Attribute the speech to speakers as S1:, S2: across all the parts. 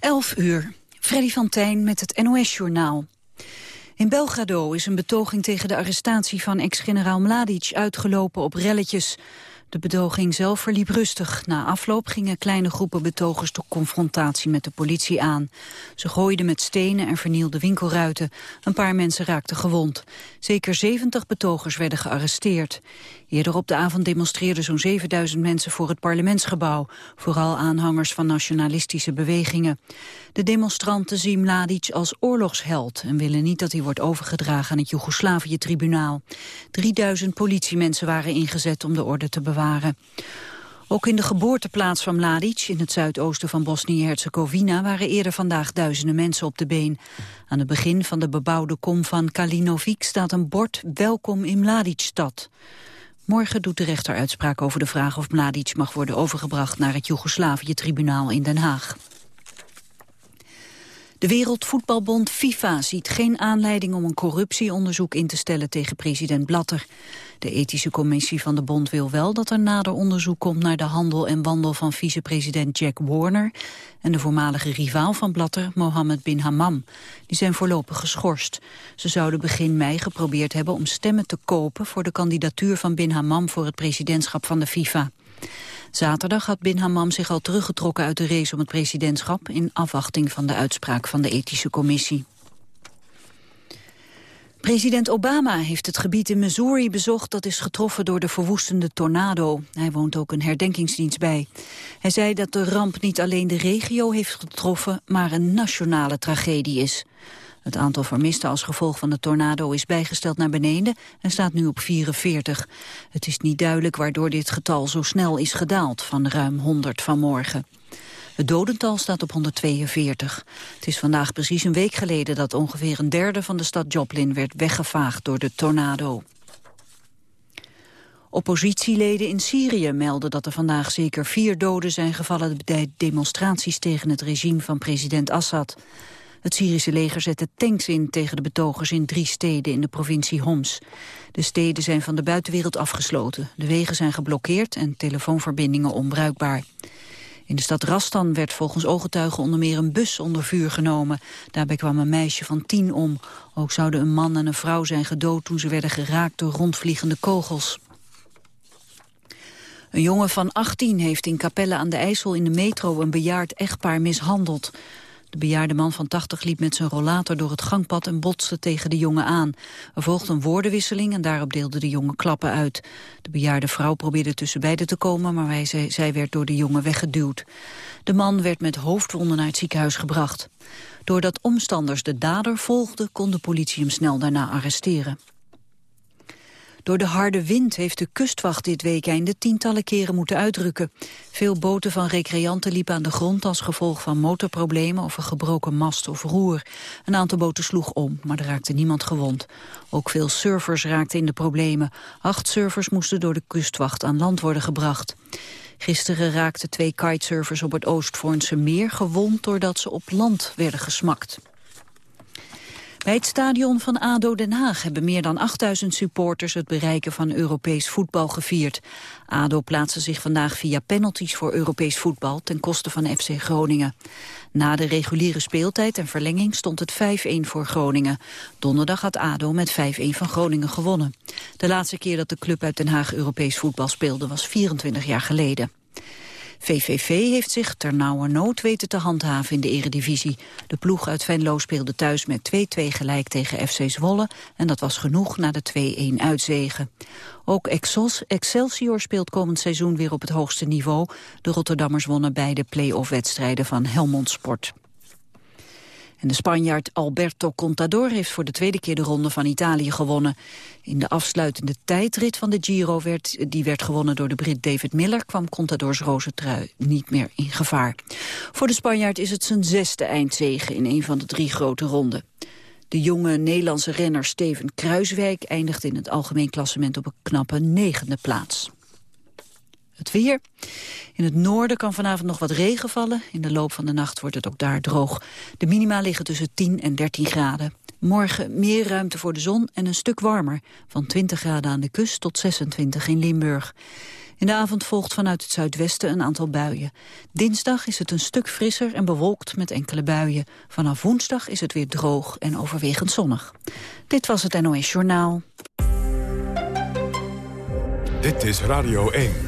S1: 11 uur. Freddy van Tijn met het NOS-journaal. In Belgrado is een betoging tegen de arrestatie van ex-generaal Mladic uitgelopen op relletjes. De betoging zelf verliep rustig. Na afloop gingen kleine groepen betogers de confrontatie met de politie aan. Ze gooiden met stenen en vernielden winkelruiten. Een paar mensen raakten gewond. Zeker 70 betogers werden gearresteerd. Eerder op de avond demonstreerden zo'n 7000 mensen voor het parlementsgebouw. Vooral aanhangers van nationalistische bewegingen. De demonstranten zien Mladic als oorlogsheld... en willen niet dat hij wordt overgedragen aan het Joegoslavië-tribunaal. 3000 politiemensen waren ingezet om de orde te bewaren. Ook in de geboorteplaats van Mladic, in het zuidoosten van Bosnië-Herzegovina, waren eerder vandaag duizenden mensen op de been. Aan het begin van de bebouwde kom van Kalinovic staat een bord Welkom in Mladic-stad. Morgen doet de rechter uitspraak over de vraag of Mladic mag worden overgebracht naar het Joegoslavië-tribunaal in Den Haag. De Wereldvoetbalbond FIFA ziet geen aanleiding om een corruptieonderzoek in te stellen tegen president Blatter. De ethische commissie van de bond wil wel dat er nader onderzoek komt naar de handel en wandel van vicepresident Jack Warner en de voormalige rivaal van Blatter, Mohammed bin Hammam. Die zijn voorlopig geschorst. Ze zouden begin mei geprobeerd hebben om stemmen te kopen voor de kandidatuur van bin Hammam voor het presidentschap van de FIFA. Zaterdag had Bin Hammam zich al teruggetrokken uit de race om het presidentschap... in afwachting van de uitspraak van de ethische commissie. President Obama heeft het gebied in Missouri bezocht dat is getroffen door de verwoestende tornado. Hij woont ook een herdenkingsdienst bij. Hij zei dat de ramp niet alleen de regio heeft getroffen, maar een nationale tragedie is. Het aantal vermisten als gevolg van de tornado is bijgesteld naar beneden en staat nu op 44. Het is niet duidelijk waardoor dit getal zo snel is gedaald van ruim 100 vanmorgen. Het dodental staat op 142. Het is vandaag precies een week geleden dat ongeveer een derde van de stad Joplin werd weggevaagd door de tornado. Oppositieleden in Syrië melden dat er vandaag zeker vier doden zijn gevallen bij demonstraties tegen het regime van president Assad. Het Syrische leger zette tanks in tegen de betogers in drie steden in de provincie Homs. De steden zijn van de buitenwereld afgesloten. De wegen zijn geblokkeerd en telefoonverbindingen onbruikbaar. In de stad Rastan werd volgens ooggetuigen onder meer een bus onder vuur genomen. Daarbij kwam een meisje van tien om. Ook zouden een man en een vrouw zijn gedood toen ze werden geraakt door rondvliegende kogels. Een jongen van 18 heeft in Capelle aan de IJssel in de metro een bejaard echtpaar mishandeld. De bejaarde man van 80 liep met zijn rollator door het gangpad en botste tegen de jongen aan. Er volgde een woordenwisseling en daarop deelde de jongen klappen uit. De bejaarde vrouw probeerde tussen beiden te komen, maar wij, zij, zij werd door de jongen weggeduwd. De man werd met hoofdwonden naar het ziekenhuis gebracht. Doordat omstanders de dader volgden, kon de politie hem snel daarna arresteren. Door de harde wind heeft de kustwacht dit weekende tientallen keren moeten uitrukken. Veel boten van recreanten liepen aan de grond als gevolg van motorproblemen of een gebroken mast of roer. Een aantal boten sloeg om, maar er raakte niemand gewond. Ook veel surfers raakten in de problemen. Acht surfers moesten door de kustwacht aan land worden gebracht. Gisteren raakten twee kitesurfers op het Oostvoornse meer gewond doordat ze op land werden gesmakt. Bij het stadion van ADO Den Haag hebben meer dan 8000 supporters het bereiken van Europees voetbal gevierd. ADO plaatste zich vandaag via penalties voor Europees voetbal ten koste van FC Groningen. Na de reguliere speeltijd en verlenging stond het 5-1 voor Groningen. Donderdag had ADO met 5-1 van Groningen gewonnen. De laatste keer dat de club uit Den Haag Europees voetbal speelde was 24 jaar geleden. VVV heeft zich ter nood weten te handhaven in de eredivisie. De ploeg uit Venlo speelde thuis met 2-2 gelijk tegen FC Zwolle... en dat was genoeg na de 2-1 uitzegen. Ook Excelsior speelt komend seizoen weer op het hoogste niveau. De Rotterdammers wonnen beide play-off wedstrijden van Helmond Sport. En de Spanjaard Alberto Contador heeft voor de tweede keer de ronde van Italië gewonnen. In de afsluitende tijdrit van de Giro, werd, die werd gewonnen door de Brit David Miller, kwam Contadors roze trui niet meer in gevaar. Voor de Spanjaard is het zijn zesde eindzege in een van de drie grote ronden. De jonge Nederlandse renner Steven Kruiswijk eindigt in het algemeen klassement op een knappe negende plaats. Het weer. In het noorden kan vanavond nog wat regen vallen. In de loop van de nacht wordt het ook daar droog. De minima liggen tussen 10 en 13 graden. Morgen meer ruimte voor de zon en een stuk warmer. Van 20 graden aan de kust tot 26 in Limburg. In de avond volgt vanuit het zuidwesten een aantal buien. Dinsdag is het een stuk frisser en bewolkt met enkele buien. Vanaf woensdag is het weer droog en overwegend zonnig. Dit was het NOS Journaal.
S2: Dit is Radio 1.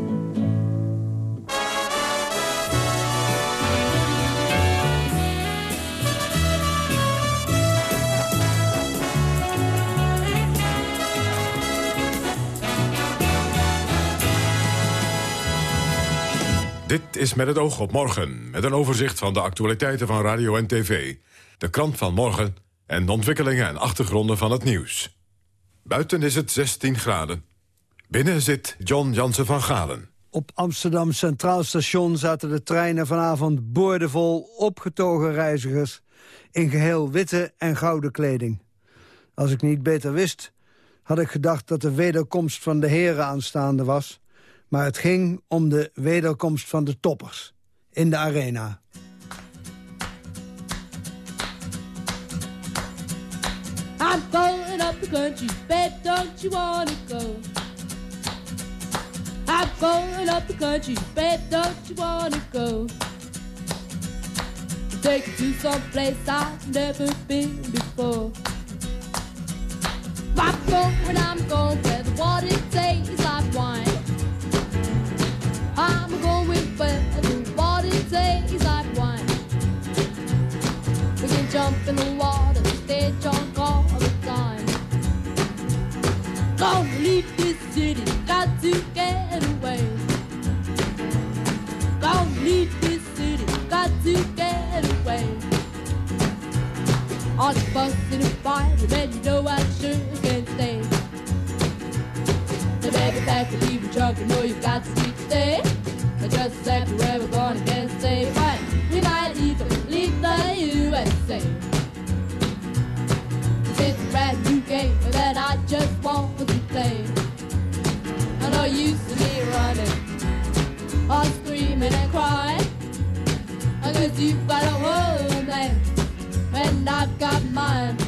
S2: Is met het oog op morgen, met een overzicht van de actualiteiten van radio en tv. De krant van morgen en de ontwikkelingen en achtergronden van het nieuws. Buiten is het 16 graden. Binnen zit John Jansen van Galen.
S3: Op Amsterdam Centraal Station zaten de treinen vanavond boordevol opgetogen reizigers... in geheel witte en gouden kleding. Als ik niet beter wist, had ik gedacht dat de wederkomst van de heren aanstaande was... Maar het ging om de wederkomst van de toppers in de arena. I'm going up the country, bet don't you wanna go? I'm going up the country, bet don't you wanna go? Take you to some place I've never been before. I'm going, I'm going where the water tastes like wine. I'm going where the water tastes like wine. We can jump in the water, stay drunk all the time. Don't leave this city, got to get away. Don't leave this city, got to get away. All the fuss and the fight, man, you know I can stay. The baby back and leave the truck, you know you've got to stay. Just exactly where we're gonna get safe. But we might even leave the USA. It's a brand new game that I just want to play. I know you see me running, or screaming and crying. I guess you've got a homeland, and I've got mine.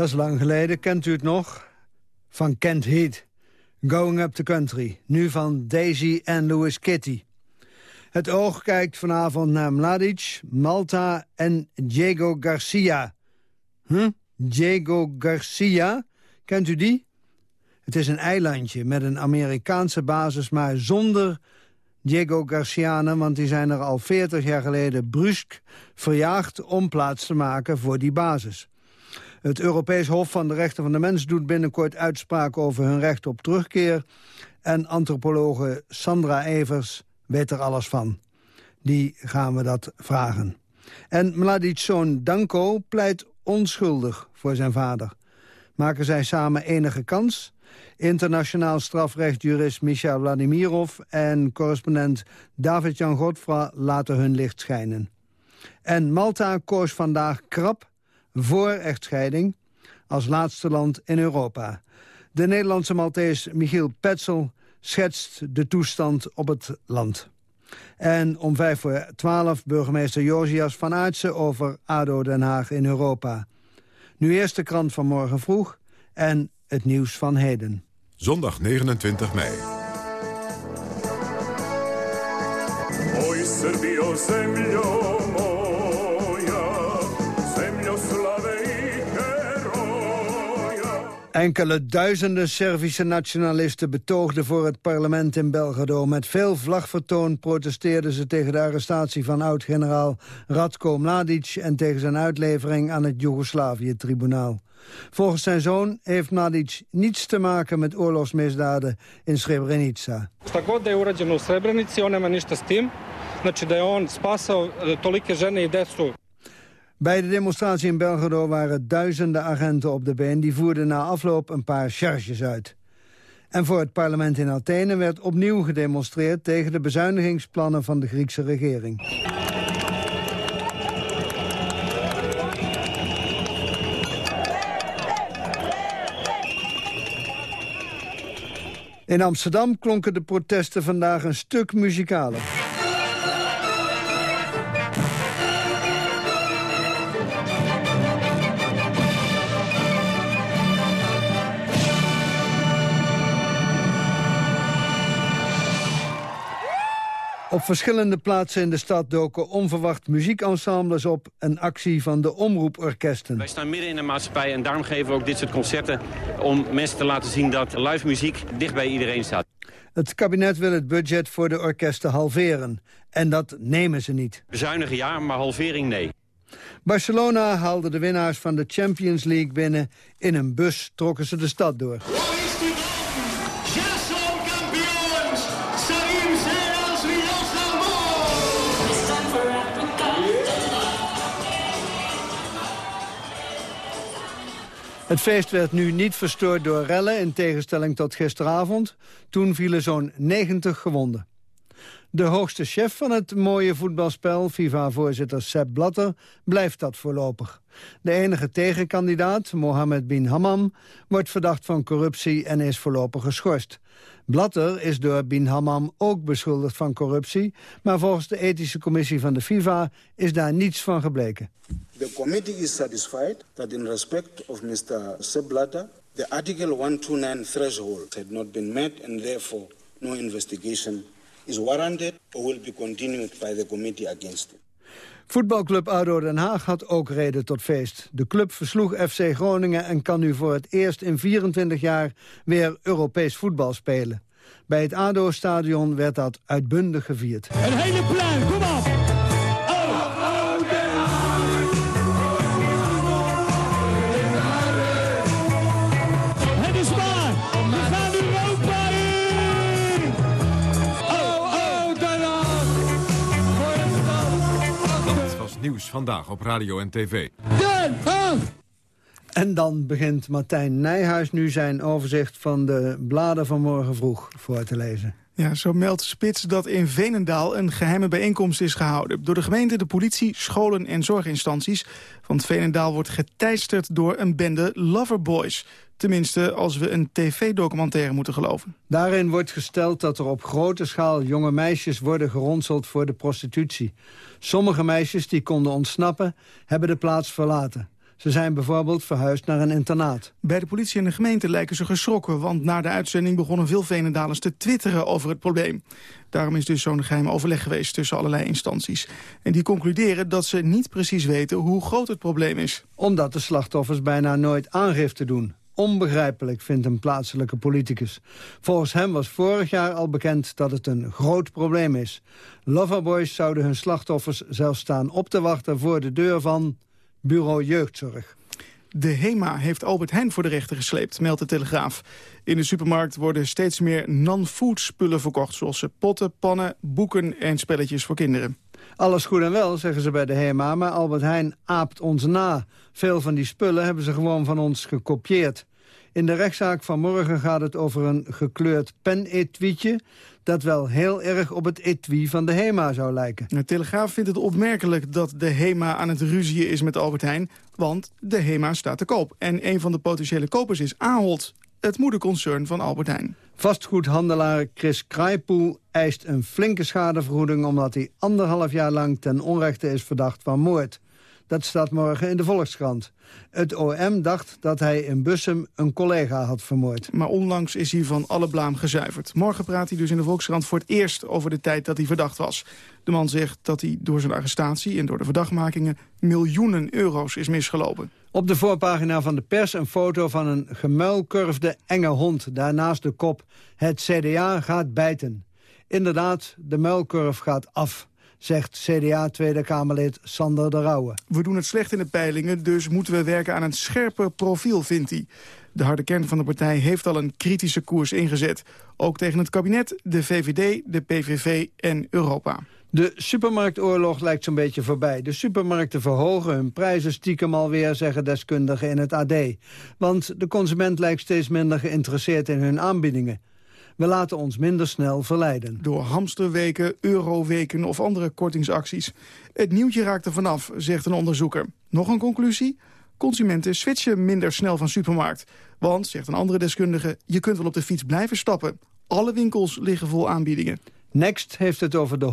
S3: Dat is lang geleden, kent u het nog? Van Kent Heat, Going Up the Country. Nu van Daisy en Louis Kitty. Het oog kijkt vanavond naar Mladic, Malta en Diego Garcia. Huh? Diego Garcia, kent u die?
S4: Het is een eilandje met een Amerikaanse basis, maar zonder Diego Garcianen... want die zijn er al 40 jaar geleden brusk verjaagd om plaats te maken voor die basis. Het Europees Hof van de Rechten van de Mens doet binnenkort uitspraak over hun recht op terugkeer. En antropologe Sandra Evers weet er alles van. Die gaan we dat vragen. En Mladic zoon Danko pleit onschuldig voor zijn vader. Maken zij samen enige kans? Internationaal strafrechtjurist Michel Vladimirov en correspondent David-Jan Godfra laten hun licht schijnen. En Malta koos vandaag krap voor echtscheiding als laatste land in Europa. De Nederlandse Maltees Michiel Petzel schetst de toestand op het land. En om vijf voor twaalf burgemeester Josias van Aartsen over ADO Den Haag in Europa. Nu eerst de krant van morgen vroeg en het nieuws van heden.
S2: Zondag 29 mei. Oj, Srbijo,
S4: Enkele duizenden Servische nationalisten betoogden voor het parlement in Belgrado. Met veel vlagvertoon protesteerden ze tegen de arrestatie van oud-generaal Radko Mladic... en tegen zijn uitlevering aan het Joegoslavië-tribunaal. Volgens zijn zoon heeft Mladic niets te maken met oorlogsmisdaden in Srebrenica. Šta god u Srebrenici, on ništa s tim. Znači da je on spasao e, tolike žene i bij de demonstratie in Belgrado waren duizenden agenten op de been... die voerden na afloop een paar charges uit. En voor het parlement in Athene werd opnieuw gedemonstreerd... tegen de bezuinigingsplannen van de Griekse regering. In Amsterdam klonken de protesten vandaag een stuk muzikaler. Op verschillende plaatsen in de stad doken onverwacht muziekensembles op... een actie van de omroeporkesten.
S5: Wij staan midden in de maatschappij en daarom geven we ook dit soort concerten... om mensen te laten zien dat live muziek dicht bij iedereen staat.
S4: Het kabinet wil het budget voor de orkesten halveren. En dat nemen ze niet.
S5: Bezuinigen ja, maar halvering nee.
S4: Barcelona haalde de winnaars van de Champions League binnen. In een bus trokken ze de stad door. Het feest werd nu niet verstoord door rellen, in tegenstelling tot gisteravond. Toen vielen zo'n 90 gewonden. De hoogste chef van het mooie voetbalspel, FIFA-voorzitter Sepp Blatter, blijft dat voorlopig. De enige tegenkandidaat, Mohammed bin Hammam, wordt verdacht van corruptie en is voorlopig geschorst. Blatter is door bin Hammam ook beschuldigd van corruptie... maar volgens de ethische commissie van de FIFA is daar niets van gebleken.
S6: The committee is satisfied that in respect of Mr. Sepp Blatter... the Article 129 threshold had not been met and therefore no investigation is warranted or will be continued by the committee against him.
S4: Voetbalclub ADO Den Haag had ook reden tot feest. De club versloeg FC Groningen en kan nu voor het eerst in 24 jaar weer Europees voetbal spelen. Bij het ADO-stadion werd dat uitbundig gevierd.
S7: Een hele pluim, kom op!
S2: Nieuws vandaag op radio en tv.
S4: En dan begint Martijn Nijhuis nu zijn overzicht van de bladen van morgen vroeg voor te lezen.
S8: Ja, zo meldt Spits dat in Venendaal een geheime bijeenkomst is gehouden. Door de gemeente, de politie, scholen en zorginstanties. Want Venendaal wordt geteisterd door een bende loverboys. Tenminste, als we een tv-documentaire moeten geloven.
S4: Daarin wordt gesteld dat er op grote schaal jonge meisjes worden geronseld voor de prostitutie. Sommige meisjes die konden ontsnappen, hebben de plaats verlaten. Ze zijn bijvoorbeeld verhuisd naar een internaat.
S8: Bij de politie en de gemeente lijken ze geschrokken... want na de uitzending begonnen veel Venendalers te twitteren over het probleem. Daarom is dus zo'n geheim overleg geweest tussen allerlei instanties. En die concluderen dat ze niet precies weten hoe groot het probleem is.
S4: Omdat de slachtoffers bijna nooit aangifte doen onbegrijpelijk, vindt een plaatselijke politicus. Volgens hem was vorig jaar al bekend dat het een groot probleem is. Loverboys zouden hun slachtoffers zelfs staan op te wachten... voor de deur van bureau jeugdzorg.
S8: De HEMA heeft Albert Heijn voor de rechter gesleept, meldt de Telegraaf. In de supermarkt worden steeds meer non-food spullen verkocht... zoals potten, pannen, boeken en spelletjes voor kinderen.
S4: Alles goed en wel, zeggen ze bij de HEMA, maar Albert Heijn aapt ons na. Veel van die spullen hebben ze gewoon van ons gekopieerd. In de rechtszaak van morgen gaat het over een gekleurd pen-etuietje... dat wel heel erg op het etui van de HEMA zou lijken.
S8: De Telegraaf vindt het opmerkelijk dat de HEMA aan het ruzien is met Albert Heijn... want de HEMA staat te koop. En een van de potentiële kopers is Ahold, het moederconcern van Albert Heijn.
S4: Vastgoedhandelaar Chris Kraaipoel eist een flinke schadevergoeding... omdat hij anderhalf jaar lang ten onrechte is verdacht van moord. Dat staat morgen in de Volkskrant. Het OM dacht dat hij in Bussum een collega had vermoord.
S8: Maar onlangs is hij van alle blaam gezuiverd. Morgen praat hij dus in de Volkskrant voor het eerst over de tijd dat hij verdacht was. De man zegt dat hij door zijn arrestatie en door de verdachtmakingen... miljoenen euro's is misgelopen.
S4: Op de voorpagina van de pers een foto van een gemuilkurfde enge hond. Daarnaast de kop. Het CDA gaat bijten. Inderdaad, de muilkurf gaat af zegt CDA-Tweede Kamerlid Sander de Rauwe.
S8: We doen het slecht in de peilingen, dus moeten we werken aan een scherper profiel, vindt hij. De harde kern van de partij heeft al een kritische koers ingezet. Ook tegen het kabinet, de VVD, de PVV en Europa.
S4: De supermarktoorlog lijkt zo'n beetje voorbij. De supermarkten verhogen hun prijzen stiekem alweer, zeggen deskundigen in het AD. Want de consument lijkt steeds minder geïnteresseerd in hun aanbiedingen. We laten ons minder snel verleiden.
S8: Door hamsterweken, euroweken of andere kortingsacties. Het nieuwtje raakt er vanaf, zegt een onderzoeker. Nog een conclusie? Consumenten switchen minder snel van supermarkt. Want, zegt een andere deskundige, je kunt wel op de fiets blijven stappen. Alle winkels liggen vol aanbiedingen.
S4: Next heeft het over de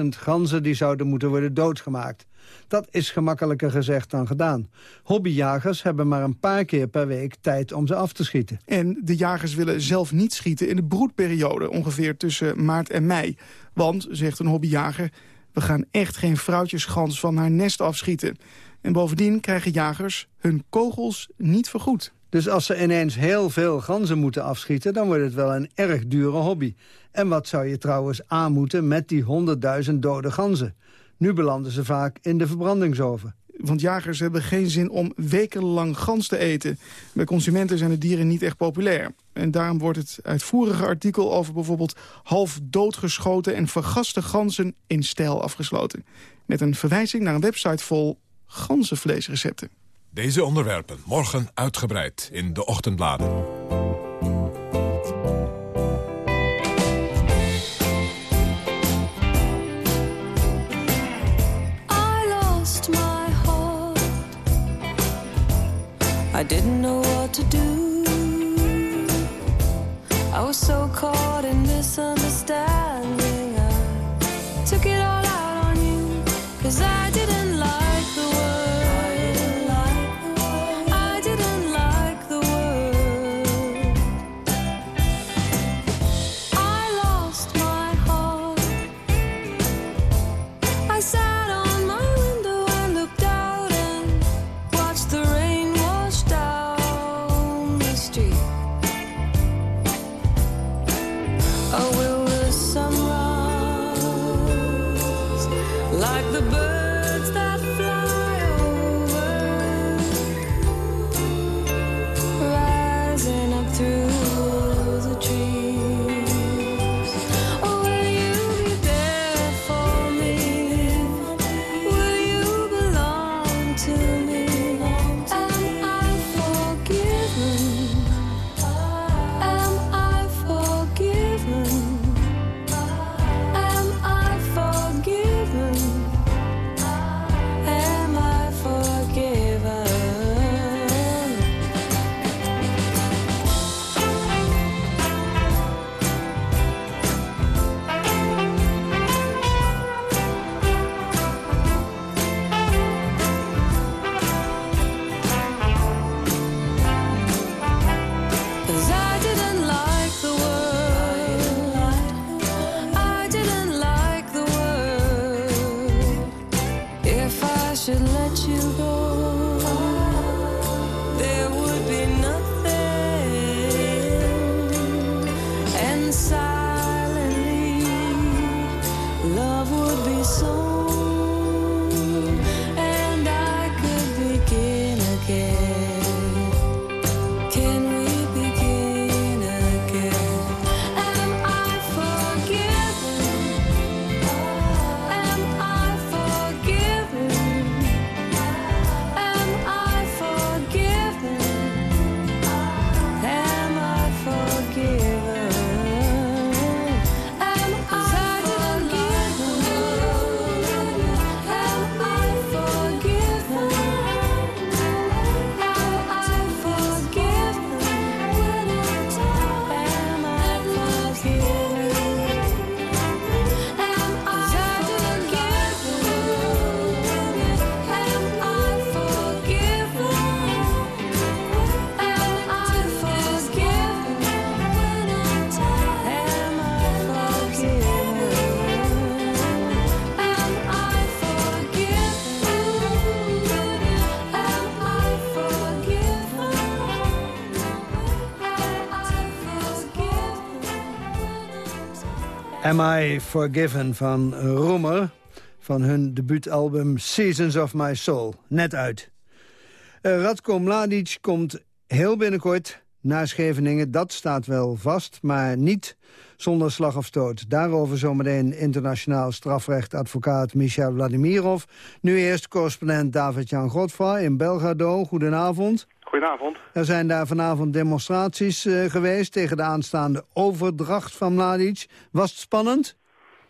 S4: 100.000 ganzen die zouden moeten worden doodgemaakt. Dat is gemakkelijker gezegd dan gedaan. Hobbyjagers hebben maar een paar keer per week tijd om ze af te schieten.
S8: En de jagers willen zelf niet schieten in de broedperiode, ongeveer tussen maart en mei. Want, zegt een hobbyjager, we gaan echt geen vrouwtjesgans van haar nest afschieten. En bovendien krijgen jagers hun kogels niet vergoed.
S4: Dus als ze ineens heel veel ganzen moeten afschieten... dan wordt het wel een erg dure hobby. En wat zou je trouwens aan moeten met die 100.000 dode ganzen? Nu belanden ze vaak in de verbrandingsoven.
S8: Want jagers hebben geen zin om wekenlang gans te eten. Bij consumenten zijn de dieren niet echt populair. En daarom wordt het uitvoerige artikel over bijvoorbeeld half doodgeschoten en vergaste ganzen in stijl afgesloten. Met een verwijzing naar een website vol ganzenvleesrecepten.
S2: Deze onderwerpen morgen uitgebreid in de ochtendbladen.
S9: I didn't know what to do. I was so caught in misunderstanding. I took it all out on you, cause I Am I Forgiven
S4: van Roemer... van hun debuutalbum Seasons of My Soul. Net uit. Uh, Radko Mladic komt heel binnenkort naar Scheveningen. Dat staat wel vast, maar niet zonder slag of stoot. Daarover zometeen internationaal strafrechtadvocaat Michel Vladimirov. Nu eerst correspondent David-Jan Godfra in Belgrado. Goedenavond.
S10: Goedenavond.
S4: Er zijn daar vanavond demonstraties uh, geweest tegen de aanstaande overdracht van Mladic. Was het spannend?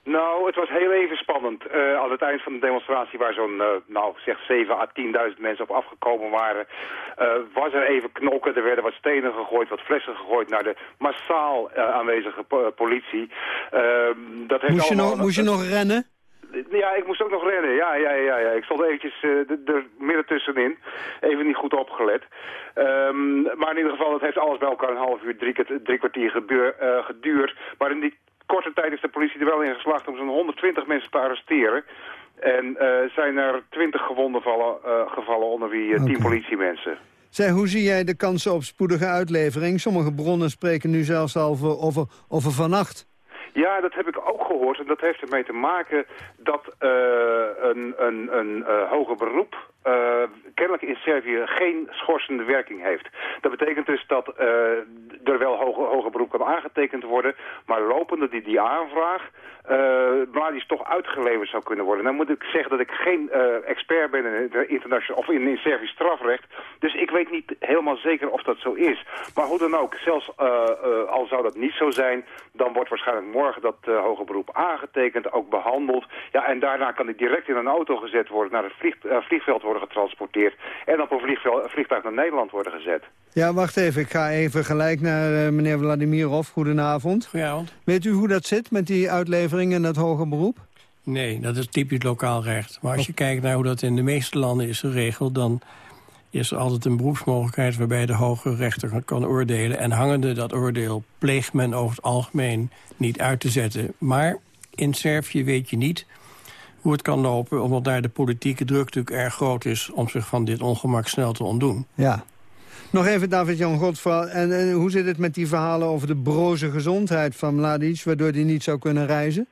S10: Nou, het was heel even spannend. Uh, aan het eind van de demonstratie waar zo'n, uh, nou zeg 7 à 10.000 mensen op afgekomen waren, uh, was er even knokken. Er werden wat stenen gegooid, wat flessen gegooid naar de massaal aanwezige po politie. Ehm,
S4: dat heeft moest, je nog, moest je nog rennen?
S10: Ja, ik moest ook nog rennen. Ja, ja, ja, ja. Ik stond eventjes er midden tussenin. Even niet goed opgelet. Um, maar in ieder geval, het heeft alles bij elkaar een half uur, drie, drie kwartier gebeur, geduurd. Maar in die korte tijd is de politie er wel in geslaagd om zo'n 120 mensen te arresteren. En uh, zijn er 20 gewonden vallen, uh, gevallen, onder wie uh, 10 politiemensen.
S4: Zeg, hoe zie jij de kansen op spoedige uitlevering? Sommige bronnen spreken nu zelfs al over, over, over vannacht.
S10: Ja, dat heb ik ook gehoord. En dat heeft ermee te maken dat uh, een, een, een uh, hoger beroep uh, kennelijk in Servië geen schorsende werking heeft. Dat betekent dus dat er wel hoger, hoger beroep kan aangetekend worden, maar lopende die, die aanvraag uh, is toch uitgeleverd zou kunnen worden. Dan moet ik zeggen dat ik geen uh, expert ben in internationaal of in, in Servisch strafrecht. Dus ik weet niet helemaal zeker of dat zo is. Maar hoe dan ook, zelfs uh, al zou dat niet zo zijn, dan wordt waarschijnlijk morgen dat hoger beroep aangetekend, ook behandeld. Ja, en daarna kan ik direct in een auto gezet worden, naar het vlieg, vliegveld worden getransporteerd en op een vliegtuig naar Nederland worden gezet.
S4: Ja, wacht even. Ik ga even gelijk naar meneer Vladimirov. Goedenavond.
S11: Goedenavond.
S4: Weet u hoe dat zit met die uitlevering en dat hoger beroep?
S11: Nee, dat is typisch lokaal recht. Maar als je kijkt naar hoe dat in de meeste landen is geregeld... dan is er altijd een beroepsmogelijkheid waarbij de hoge rechter kan oordelen. En hangende dat oordeel pleegt men over het algemeen niet uit te zetten. Maar in Servië weet je niet hoe het kan lopen... omdat daar de politieke druk natuurlijk erg groot is... om zich van dit ongemak snel te ontdoen.
S4: Ja, nog even David-Jan Godfra. En, en, hoe zit het met die verhalen over de broze gezondheid van Mladic... waardoor hij niet zou kunnen reizen?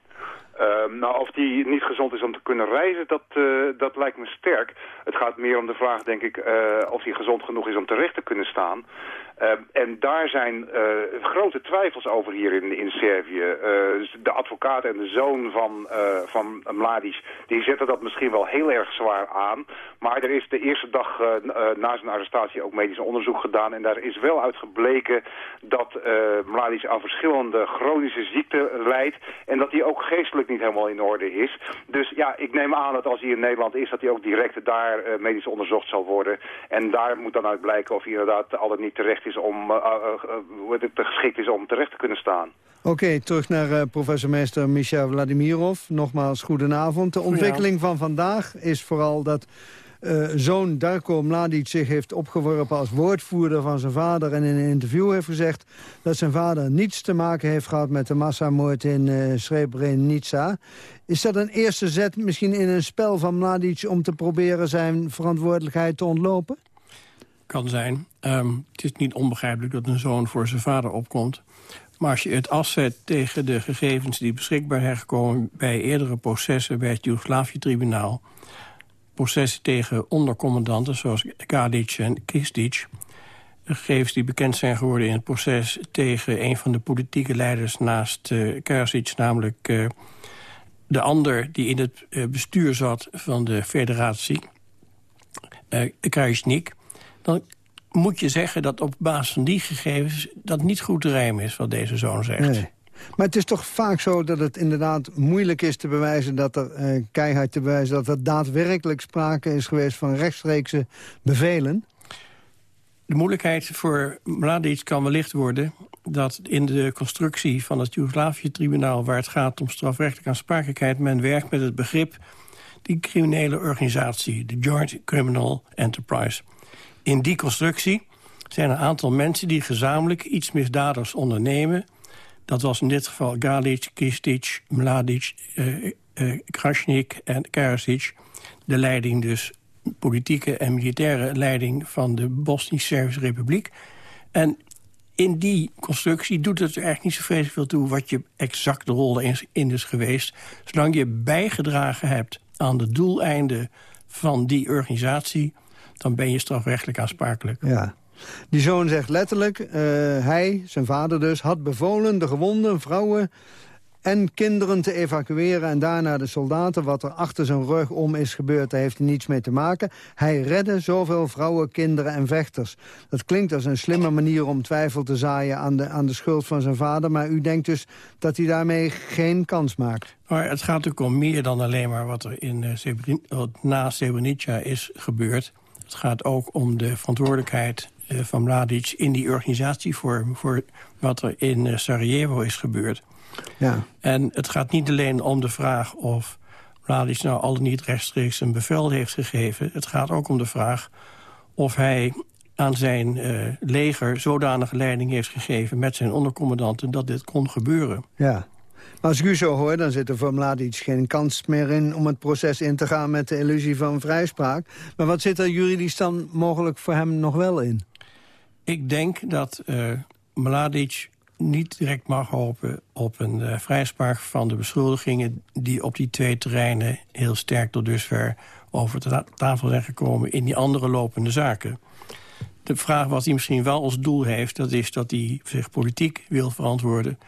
S10: Uh, nou, of die niet gezond is om te kunnen reizen, dat, uh, dat lijkt me sterk. Het gaat meer om de vraag, denk ik, uh, of hij gezond genoeg is om terecht te kunnen staan. Uh, en daar zijn uh, grote twijfels over hier in, in Servië. Uh, de advocaat en de zoon van, van Mladic, die zetten dat misschien wel heel erg zwaar aan. Maar er is de eerste dag na zijn arrestatie ook medisch onderzoek gedaan. En daar is wel uit gebleken dat Mladic aan verschillende chronische ziekten leidt. En dat hij ook geestelijk niet helemaal in orde is. Dus ja, ik neem aan dat als hij in Nederland is, dat hij ook direct daar medisch onderzocht zal worden. En daar moet dan uit blijken of hij inderdaad al niet terecht is om, uh, uh, het geschikt is om terecht te kunnen staan.
S4: Oké, okay, terug naar uh, professor meester Michel Vladimirov. Nogmaals, goedenavond. De ontwikkeling van vandaag is vooral dat uh, zoon Darko Mladic zich heeft opgeworpen als woordvoerder van zijn vader... en in een interview heeft gezegd dat zijn vader niets te maken heeft gehad... met de massamoord in uh, Srebrenica. Is dat een eerste zet misschien in een spel van Mladic... om te proberen zijn verantwoordelijkheid te ontlopen?
S11: Kan zijn. Um, het is niet onbegrijpelijk dat een zoon voor zijn vader opkomt. Maar als je het afzet tegen de gegevens die beschikbaar zijn gekomen... bij eerdere processen bij het Joegoslavië-tribunaal... processen tegen ondercommandanten zoals Kadic en Kistic... gegevens die bekend zijn geworden in het proces... tegen een van de politieke leiders naast uh, namelijk uh, de ander die in het uh, bestuur zat van de federatie... Uh, dan moet je zeggen dat op basis van die gegevens... dat niet goed te rijmen is wat deze zoon zegt. Nee.
S4: Maar het is toch vaak zo dat het inderdaad moeilijk is te bewijzen... dat er eh, keihard te bewijzen dat er daadwerkelijk sprake is geweest... van rechtstreekse bevelen?
S11: De moeilijkheid voor Mladic kan wellicht worden... dat in de constructie van het Joegoslavië-tribunaal... waar het gaat om strafrechtelijke aansprakelijkheid... men werkt met het begrip die criminele organisatie... de Joint Criminal Enterprise... In die constructie zijn een aantal mensen die gezamenlijk iets misdadigs ondernemen. Dat was in dit geval Galic, Kistic, Mladic, uh, uh, Krasnik en Karadzic. De leiding dus, politieke en militaire leiding van de Bosnisch-Servische Republiek. En in die constructie doet het er eigenlijk niet zo vreselijk veel toe... wat je exacte rol in, in is geweest. Zolang je bijgedragen hebt aan de doeleinden van die organisatie... dan ben je strafrechtelijk aansprakelijk.
S4: Ja. Die zoon zegt letterlijk, eh, hij, zijn vader dus, had bevolen de gewonden, vrouwen en kinderen te evacueren... en daarna de soldaten, wat er achter zijn rug om is gebeurd... daar heeft hij niets mee te maken. Hij redde zoveel vrouwen, kinderen en vechters. Dat klinkt als een slimme manier om twijfel te zaaien... aan de, aan de schuld van zijn vader, maar u denkt dus dat hij daarmee geen kans maakt.
S11: Maar het gaat natuurlijk om meer dan alleen maar wat er in, uh, wat na Srebrenica is gebeurd. Het gaat ook om de verantwoordelijkheid uh, van Mladic in die organisatievorm... voor wat er in uh, Sarajevo is gebeurd.
S4: Ja.
S11: En het gaat niet alleen om de vraag of Mladic nou al niet rechtstreeks een bevel heeft gegeven. Het gaat ook om de vraag of hij aan zijn uh, leger zodanige leiding heeft gegeven... met zijn ondercommandanten dat dit kon gebeuren.
S4: Ja. Maar als ik u zo hoor, dan zit er voor Mladic geen kans meer in... om het proces in te gaan met de illusie van vrijspraak. Maar wat zit er juridisch dan mogelijk voor hem nog wel in?
S11: Ik denk dat uh, Mladic niet direct mag hopen op een uh, vrijspraak van de beschuldigingen... die op die twee terreinen heel sterk tot dusver over de tafel zijn gekomen... in die andere lopende zaken. De vraag wat hij misschien wel als doel heeft... dat is dat hij zich politiek wil verantwoorden...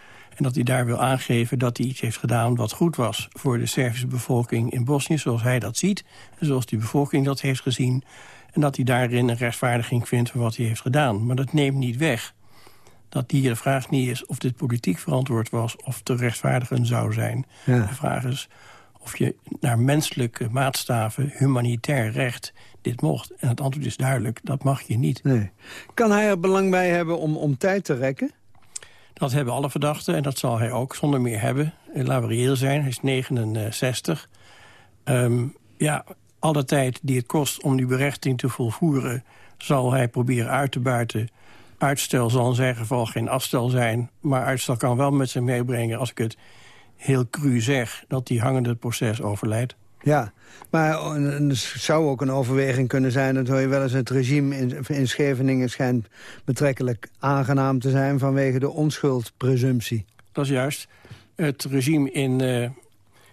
S11: en dat hij daar wil aangeven dat hij iets heeft gedaan... wat goed was voor de Servische bevolking in Bosnië... zoals hij dat ziet en zoals die bevolking dat heeft gezien... en dat hij daarin een rechtvaardiging vindt van wat hij heeft gedaan. Maar dat neemt niet weg dat die de vraag niet is of dit politiek verantwoord was... of te rechtvaardigen zou zijn.
S4: Ja.
S11: De vraag is of je naar menselijke maatstaven, humanitair recht, dit mocht. En het antwoord is duidelijk, dat mag je niet.
S4: Nee. Kan hij er belang bij hebben om, om tijd te rekken?
S11: Dat hebben alle verdachten en dat zal hij ook zonder meer hebben. Laten we reëel zijn, hij is 69. Um, ja, alle tijd die het kost om die berechting te volvoeren... zal hij proberen uit te buiten uitstel zal in zijn geval geen afstel zijn. Maar uitstel kan wel met zich meebrengen, als ik het heel cru zeg... dat die hangende proces overlijdt.
S4: Ja, maar er zou ook een overweging kunnen zijn... dat hoor je wel eens het regime in, in Scheveningen schijnt betrekkelijk aangenaam te zijn... vanwege de onschuldpresumptie.
S11: Dat is juist. Het regime in uh,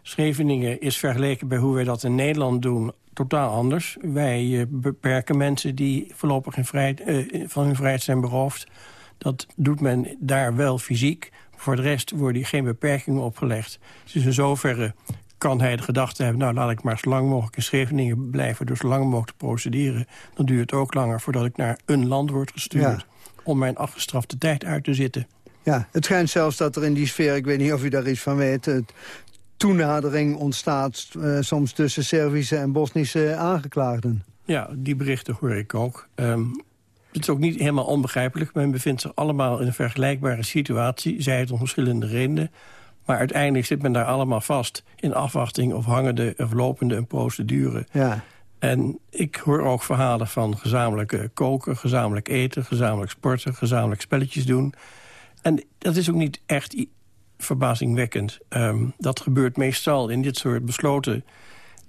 S11: Scheveningen is vergeleken bij hoe wij dat in Nederland doen totaal anders. Wij uh, beperken mensen die voorlopig in uh, van hun vrijheid zijn beroofd. Dat doet men daar wel fysiek. Voor de rest worden geen beperkingen opgelegd. Dus in zoverre kan hij de gedachte hebben... nou, laat ik maar zo lang mogelijk in Scheveningen blijven... door zo lang mogelijk te procederen. Dan duurt het ook langer voordat ik naar een land word gestuurd... Ja. om mijn afgestrafte tijd uit te zitten.
S4: Ja, het schijnt zelfs dat er in die sfeer, ik weet niet of u daar iets van weet... Het toenadering ontstaat uh, soms tussen Servische en Bosnische aangeklaagden.
S11: Ja, die berichten hoor ik ook. Um, het is ook niet helemaal onbegrijpelijk. Men bevindt zich allemaal in een vergelijkbare situatie. Zij het om verschillende redenen. Maar uiteindelijk zit men daar allemaal vast in afwachting... of hangende of lopende een procedure.
S4: Ja.
S11: En ik hoor ook verhalen van gezamenlijk koken, gezamenlijk eten... gezamenlijk sporten, gezamenlijk spelletjes doen. En dat is ook niet echt verbazingwekkend. Um, dat gebeurt meestal in dit soort besloten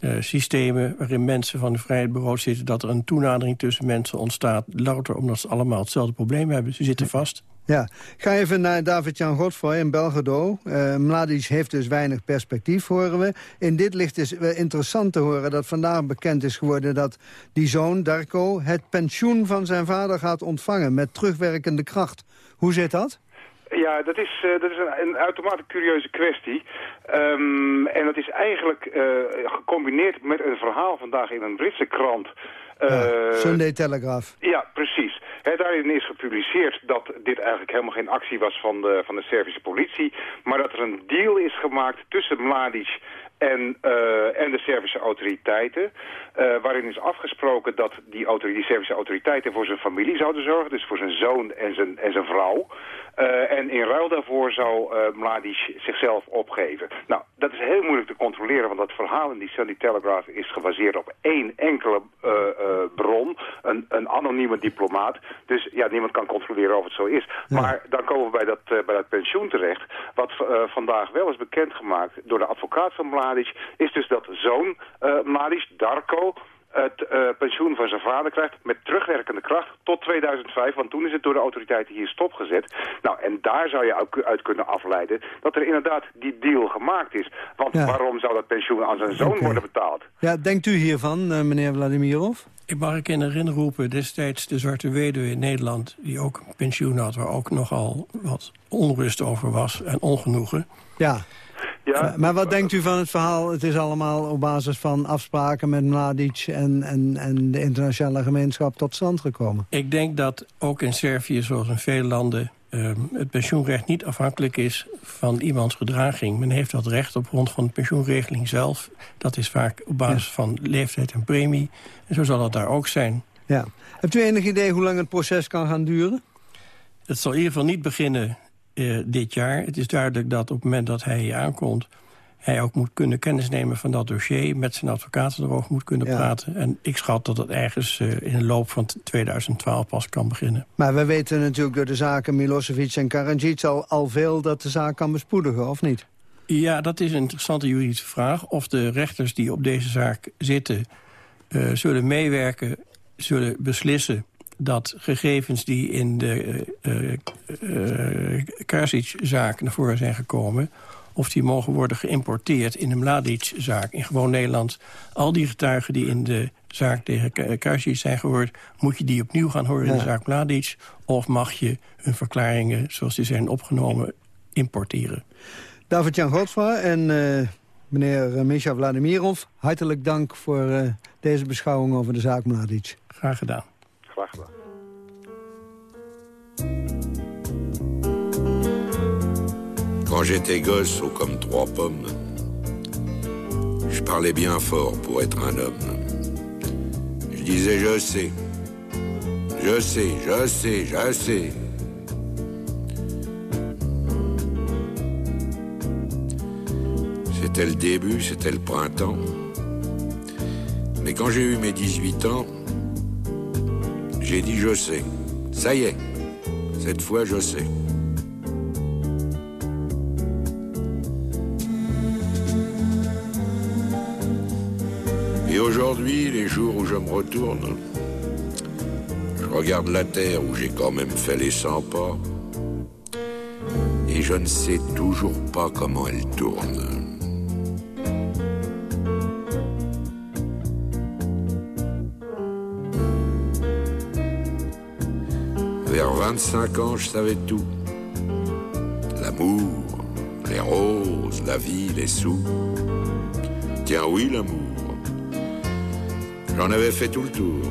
S11: uh, systemen... waarin mensen van de vrijheid beroofd zitten... dat er een toenadering tussen mensen ontstaat... louter omdat ze allemaal hetzelfde probleem hebben. Ze zitten vast.
S4: Ja, ga even naar David-Jan Godfroy in Belgrado. Uh, Mladic heeft dus weinig perspectief, horen we. In dit licht is uh, interessant te horen dat vandaag bekend is geworden... dat die zoon, Darko, het pensioen van zijn vader gaat ontvangen... met terugwerkende kracht. Hoe zit dat?
S10: Ja, dat is, uh, dat is een, een uitermate curieuze kwestie. Um, en dat is eigenlijk uh, gecombineerd met een verhaal vandaag in een Britse krant.
S4: Ja, Sunday Telegraph.
S10: Ja, precies. He, daarin is gepubliceerd dat dit eigenlijk helemaal geen actie was van de, van de Servische politie. Maar dat er een deal is gemaakt tussen Mladic en, uh, en de Servische autoriteiten. Uh, waarin is afgesproken dat die, die Servische autoriteiten voor zijn familie zouden zorgen. Dus voor zijn zoon en zijn, en zijn vrouw. Uh, en in ruil daarvoor zou Mladic zichzelf opgeven. Nou, dat is heel moeilijk te controleren, want dat verhaal in die Sunday Telegraph is gebaseerd op één enkele bron, een, een anonieme diplomaat. Dus ja, niemand kan controleren of het zo is. Ja. Maar dan komen we bij dat, bij dat pensioen terecht. Wat vandaag wel is bekendgemaakt door de advocaat van Mladic, is dus dat zoon Mladic, Darko, het eh, pensioen van zijn vader krijgt met terugwerkende kracht tot 2005. Want toen is het door de autoriteiten hier stopgezet. Nou, en daar zou je ook uit kunnen afleiden dat er inderdaad die deal gemaakt is. Want
S4: Ja.
S10: waarom zou dat pensioen aan zijn zoon worden betaald?
S4: Ja, denkt u hiervan, eh, meneer Vladimirov?
S11: Ik mag ik in herinnering roepen, destijds de Zwarte Weduwe in Nederland... die ook een pensioen had, waar ook nogal wat onrust over was en ongenoegen.
S4: Ja.
S10: Ja,
S4: Eh, maar wat denkt u van het verhaal? Het is allemaal op basis van afspraken met Mladic en, en, en de internationale gemeenschap tot stand gekomen.
S11: Ik denk dat ook in Servië, zoals in vele landen... ehm, het pensioenrecht niet afhankelijk is van iemands gedraging. Men heeft dat recht op grond van de pensioenregeling zelf. Dat is vaak op basis van leeftijd en premie. En zo zal het daar ook zijn.
S4: Ja. Hebt u enig idee hoe lang het proces kan gaan duren?
S11: Het zal in ieder geval niet beginnen eh, dit jaar. Het is duidelijk dat op het moment dat hij hier aankomt... hij ook moet kunnen kennis nemen van dat dossier... met zijn advocaten erover moet kunnen
S4: Ja.
S11: praten. En ik schat dat het ergens eh, in de loop van 2012 pas kan beginnen.
S4: Maar we weten natuurlijk door de zaken Milosevic en Karadzic al, al veel dat de zaak kan bespoedigen, of niet?
S11: Ja, dat is een interessante juridische vraag. Of de rechters die op deze zaak zitten... eh, zullen meewerken, zullen beslissen dat gegevens die in de uh, uh, Karsic-zaak naar voren zijn gekomen... of die mogen worden geïmporteerd in de Mladic-zaak in gewoon Nederland. Al die getuigen die in de zaak tegen Karsic zijn gehoord... moet je die opnieuw gaan horen in de zaak Mladic... of mag je hun verklaringen, zoals die zijn opgenomen, importeren.
S4: David-Jan Godfra en eh, meneer Misha Vladimirov... hartelijk dank voor eh, deze beschouwing over de zaak Mladic.
S11: Graag gedaan.
S12: Quand j'étais gosse, haut comme trois pommes, je parlais bien fort pour être un homme. Je disais je sais, je sais, je sais, je sais. C'était le début, c'était le printemps. Mais quand j'ai eu mes 18 ans, j'ai dit je sais. Ça y est, cette fois je sais. Et aujourd'hui, les jours où je me retourne, je regarde la terre où j'ai quand même fait les 100 pas, et je ne sais toujours pas comment elle tourne. Vers 25 ans, je savais tout. L'amour, les roses, la vie, les sous. Tiens oui, l'amour. J'en avais fait tout le tour.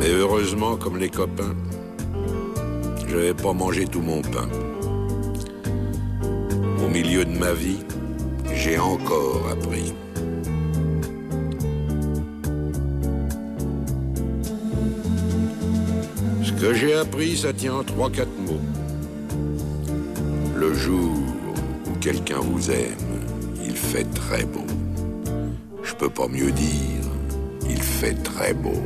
S12: Mais heureusement, comme les copains, je n'avais pas mangé tout mon pain. Au milieu de ma vie, j'ai encore appris. Que j'ai appris, ça tient en trois, quatre mots. Le jour où quelqu'un vous aime, il fait très beau. Je peux pas mieux dire, il fait très beau.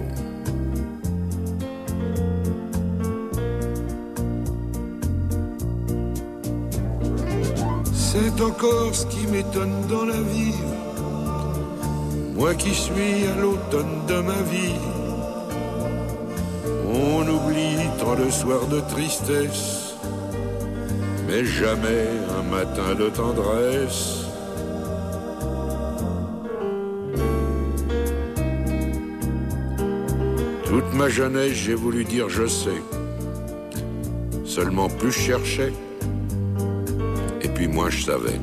S12: C'est encore ce qui m'étonne dans la vie. Moi qui suis à l'automne de ma vie. De soirs de tristesse, mais jamais un matin de tendresse. Toute ma jeunesse, j'ai voulu dire je sais. Seulement plus je cherchais, et puis moins je savais.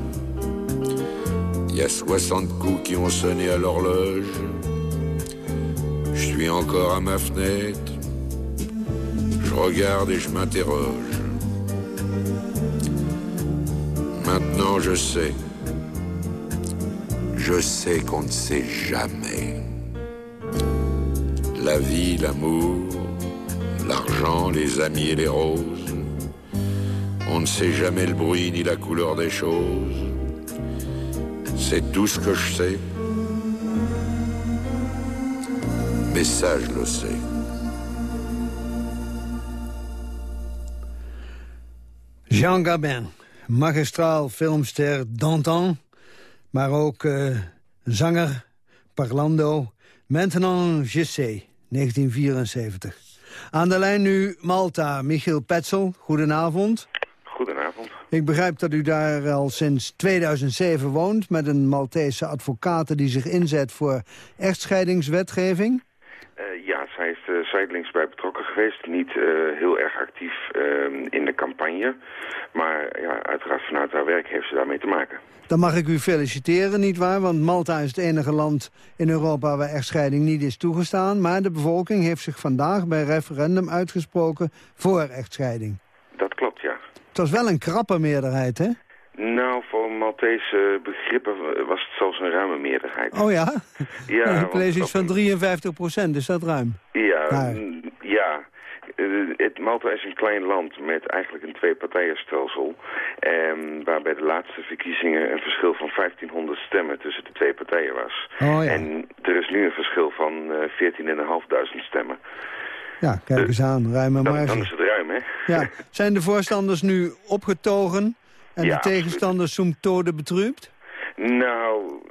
S12: Il y a 60 coups qui ont sonné à l'horloge. Je suis encore à ma fenêtre. Regarde et je m'interroge. Maintenant je sais. Je sais qu'on ne sait jamais. La vie, l'amour, l'argent, les amis et les roses. On ne sait jamais le bruit ni la couleur des choses. C'est tout ce que je sais. Mais ça, je le sais.
S4: Jean Gabin, magistraal filmster Danton. Maar ook eh, zanger, parlando, Maintenant je sais, 1974. Aan de lijn nu Malta, Michiel Petzel. Goedenavond.
S13: Goedenavond.
S4: Ik begrijp dat u daar al sinds 2007 woont... met een Maltese advocaat die zich inzet voor echtscheidingswetgeving.
S13: Uh, ja, zij is zijdelings bij betrokken geweest. Niet uh, heel erg actief in de campagne. Maar ja, uiteraard vanuit haar werk heeft ze daarmee te maken.
S4: Dan mag ik u feliciteren, nietwaar? Want Malta is het enige land in Europa waar echtscheiding niet is toegestaan. Maar de bevolking heeft zich vandaag bij referendum uitgesproken voor echtscheiding.
S13: Dat klopt, ja.
S4: Het was wel een krappe meerderheid, hè?
S13: Nou, voor Maltese begrippen was het zelfs een ruime meerderheid.
S4: Oh ja?
S13: Ja.
S4: ik lees iets van 53 procent, is dat ruim?
S13: Ja, Daar. ja. Het, Malta is een klein land met eigenlijk een twee-partijenstelsel. Eh, waar bij de laatste verkiezingen een verschil van 1500 stemmen tussen de twee partijen was.
S4: Oh, ja.
S13: En er is nu een verschil van uh, 14.500 stemmen.
S4: Ja, kijk eens aan, ruime
S13: dan,
S4: marge.
S13: dan is het ruim, hè?
S4: Ja. Zijn de voorstanders nu opgetogen en
S13: Ja,
S4: de tegenstanders zo'n tode betreupt?
S13: Nou,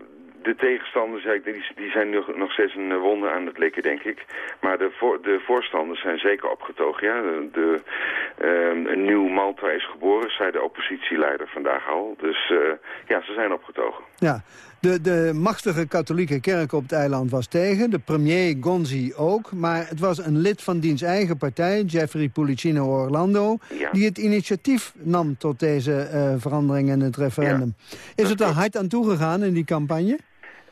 S13: de tegenstanders ja, die, die zijn nog, nog steeds een wonde aan het likken, denk ik. Maar de, voor, de voorstanders zijn zeker opgetogen. Ja? De, de, uh, een nieuw Malta is geboren, zei de oppositieleider vandaag al. Dus uh, ja, ze zijn opgetogen.
S4: Ja, de, de machtige katholieke kerk op het eiland was tegen. De premier Gonzi ook. Maar het was een lid van diens eigen partij, Jeffrey Pulicino Orlando...
S13: Ja.
S4: die het initiatief nam tot deze uh, verandering in het referendum. Is het er hard aan toegegaan in die campagne?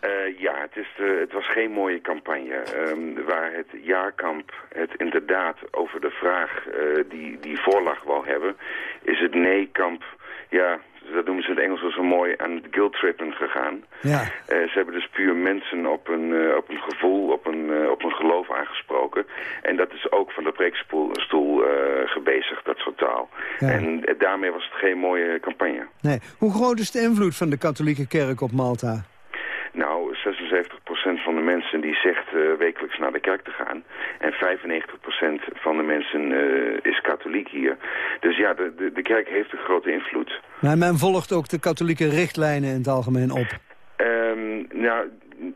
S13: Uh, ja, het, is de, het was geen mooie campagne. Um, waar het jaarkamp het inderdaad over de vraag uh, die, die voorlag wou hebben... is het nee-kamp, ja, dat noemen ze in het Engels wel zo mooi, aan het guilt-trippen gegaan.
S4: Ja.
S13: Ze hebben dus puur mensen op een, op een gevoel, op een, op een geloof aangesproken. En dat is ook van de preekstoel gebezigd, dat soort taal.
S4: Ja.
S13: En daarmee was het geen mooie campagne.
S4: Nee. Hoe groot is de invloed van de katholieke kerk op Malta?
S13: Nou, 76% van de mensen die zegt uh, wekelijks naar de kerk te gaan. En 95% van de mensen uh, is katholiek hier. Dus ja, de, de, de, kerk heeft een grote invloed.
S4: Maar men volgt ook de katholieke richtlijnen in het algemeen op.
S13: Um, nou,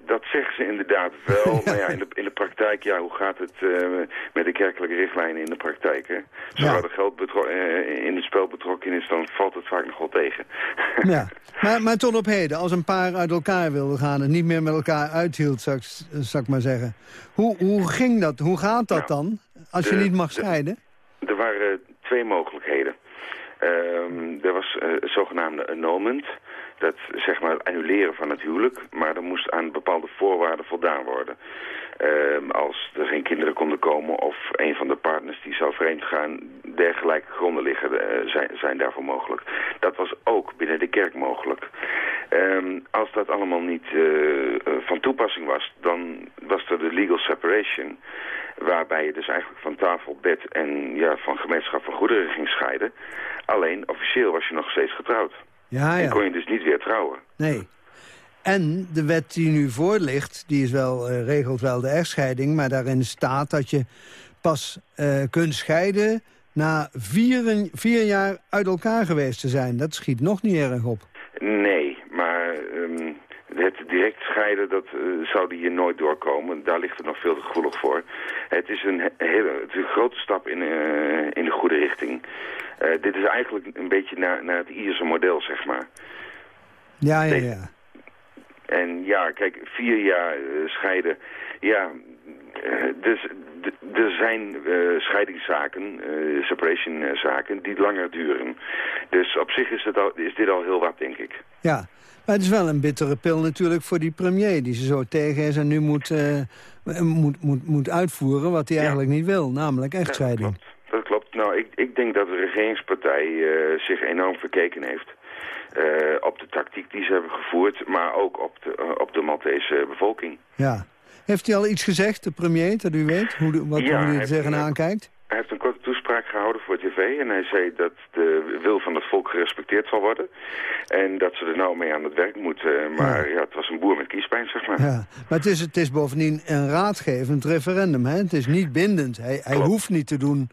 S13: dat zeggen ze inderdaad wel. maar ja, in de, in de praktijk, ja, hoe gaat het uh, met de kerkelijke richtlijnen in de praktijk? Hè? Zodra
S4: Ja.
S13: er geld uh, in het spel betrokken is, dan valt het vaak nog wel tegen.
S4: Ja, maar, maar tot op heden, als een paar uit elkaar wilden gaan... en niet meer met elkaar uithield, zou ik, zou ik maar zeggen. Hoe, hoe ging dat? Hoe gaat dat
S13: Nou,
S4: dan, als je niet mag
S13: de-
S4: scheiden?
S13: Er waren twee mogelijkheden. Ehm, er was eh, het zogenaamde annulment. Dat zeg maar het annuleren van het huwelijk. Maar er moest aan bepaalde voorwaarden voldaan worden. Ehm, als er geen kinderen konden komen of een van de partners die zou vreemd gaan, dergelijke gronden liggen, eh, zijn, zijn daarvoor mogelijk. Dat was ook binnen de kerk mogelijk. Ehm, als dat allemaal niet eh, eh, van toepassing was, dan was er de legal separation. Waarbij je dus eigenlijk van tafel, bed en ja, van gemeenschap van goederen ging scheiden. Alleen officieel was je nog steeds getrouwd.
S4: Ja,
S13: En
S4: ja.
S13: kon je dus niet weer trouwen.
S4: Nee. En de wet die nu voor ligt, die is wel, eh, regelt wel de echtscheiding... maar daarin staat dat je pas eh, kunt scheiden... na vier, vier jaar uit elkaar geweest te zijn. Dat schiet nog niet erg op.
S13: Nee, maar ehm, het direct scheiden, dat eh, zou hier nooit doorkomen. Daar ligt het nog veel te gevoelig voor. Het is een, he- hele, het is een grote stap in, in de goede richting. Eh, dit is eigenlijk een beetje naar, naar het Ierse model, zeg maar.
S4: Ja, ja, ja.
S13: En ja, kijk, vier jaar eh, scheiden, ja, eh, dus er zijn eh, scheidingszaken, separation-zaken, die langer duren. Dus op zich is, het al, is dit al heel wat, denk ik.
S4: Ja, maar het is wel een bittere pil natuurlijk voor die premier... die ze zo tegen is en nu moet, moet, moet, moet uitvoeren wat hij eigenlijk niet wil. Namelijk echtscheiding.
S13: Klopt. Nou, ik, ik denk dat de regeringspartij eh, zich enorm verkeken heeft. eh, op de tactiek die ze hebben gevoerd, maar ook op de, eh, op de Maltese bevolking.
S4: Ja. Heeft hij al iets gezegd, de premier, dat u weet? Hoe, de- wat,
S13: Ja,
S4: hoe hij
S13: hij
S4: er
S13: heeft
S4: tegenaan
S13: een-
S4: kijkt?
S13: Hij heeft een korte toespraak gehouden voor tv en hij zei dat de wil van het volk gerespecteerd zal worden. En dat ze er nou mee aan het werk moeten. Maar ja, het was een boer met kiespijn, zeg maar.
S4: Ja, maar het is, het is bovendien een raadgevend referendum. Hè? Het is niet bindend. Hij, hij hoeft niet te doen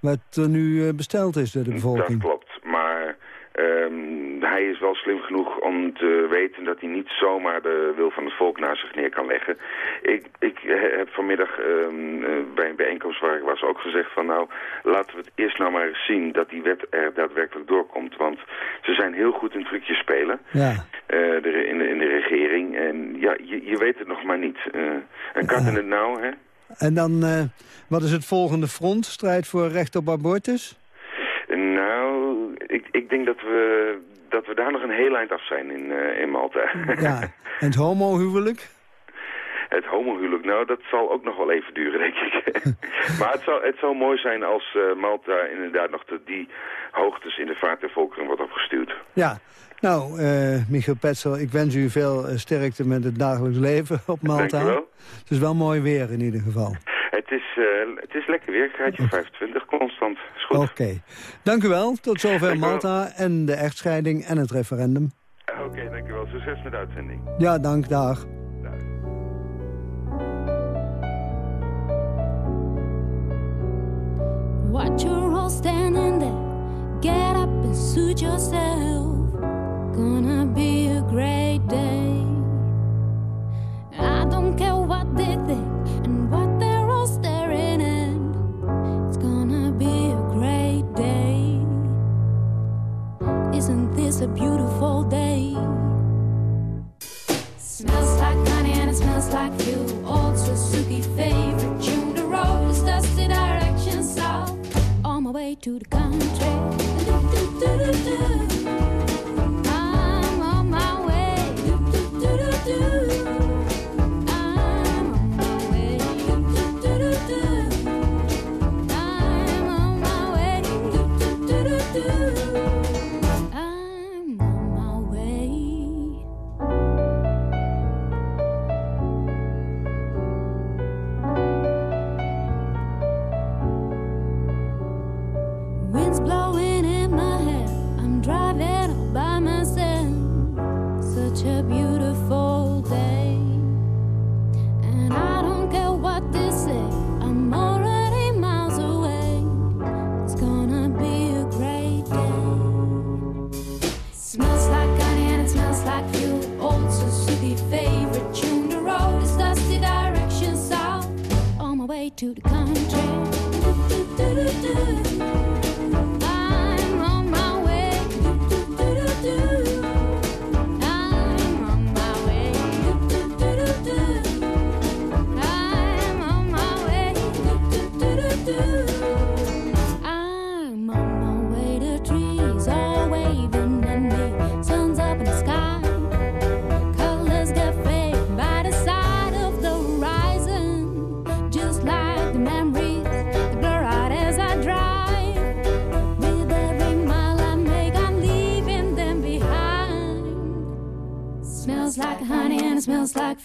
S4: wat er nu eh, besteld is door de bevolking.
S13: Dat klopt. Maar Ehm, hij is wel slim genoeg om te weten dat hij niet zomaar de wil van het volk naast zich neer kan leggen. Ik, ik he- heb vanmiddag ehm, eh, bij een bijeenkomst waar ik was ook gezegd van nou laten we het eerst nou maar eens zien dat die wet er daadwerkelijk doorkomt. Want ze zijn heel goed in trucjes spelen
S4: Ja.
S13: eh, de, in, de, in de regering. En ja, je, je weet het nog maar niet. Eh, een kat in het nauw, hè?
S4: En dan, eh, wat is het volgende front? Strijd voor recht op abortus?
S13: Nou, ik, ik denk dat we, dat we daar nog een heel eind af zijn in, eh, in Malta.
S4: Ja. En het homohuwelijk?
S13: Het homohuwelijk, nou, dat zal ook nog wel even duren, denk ik. maar het zou, het zou mooi zijn als eh, Malta inderdaad nog tot die hoogtes in de vaart der volkeren wordt opgestuurd.
S4: Ja. Nou, eh Michiel Petzel, ik wens u veel eh, sterkte met het dagelijks leven op Malta.
S13: Dank u wel.
S4: Het is wel mooi weer in ieder geval.
S13: Het is, eh, het is lekker weer, graadje 25, constant.
S4: Oké. Dank u wel. Tot zover
S13: Dank u wel.
S4: Malta en de echtscheiding en het referendum.
S13: Oké, dank u wel. Succes met de uitzending.
S4: Ja, dank. Dag.
S3: Watch you're all standing there. Get up and suit yourself. It's gonna be a great day. I don't care what they think and what they're all staring at. It's gonna be a great day. Isn't this a beautiful day? Smells like honey and it smells like you. Old Suzuki favorite tune. The road is dusty direction south. On my way to the country. Do-do-do-do-do. I'm to the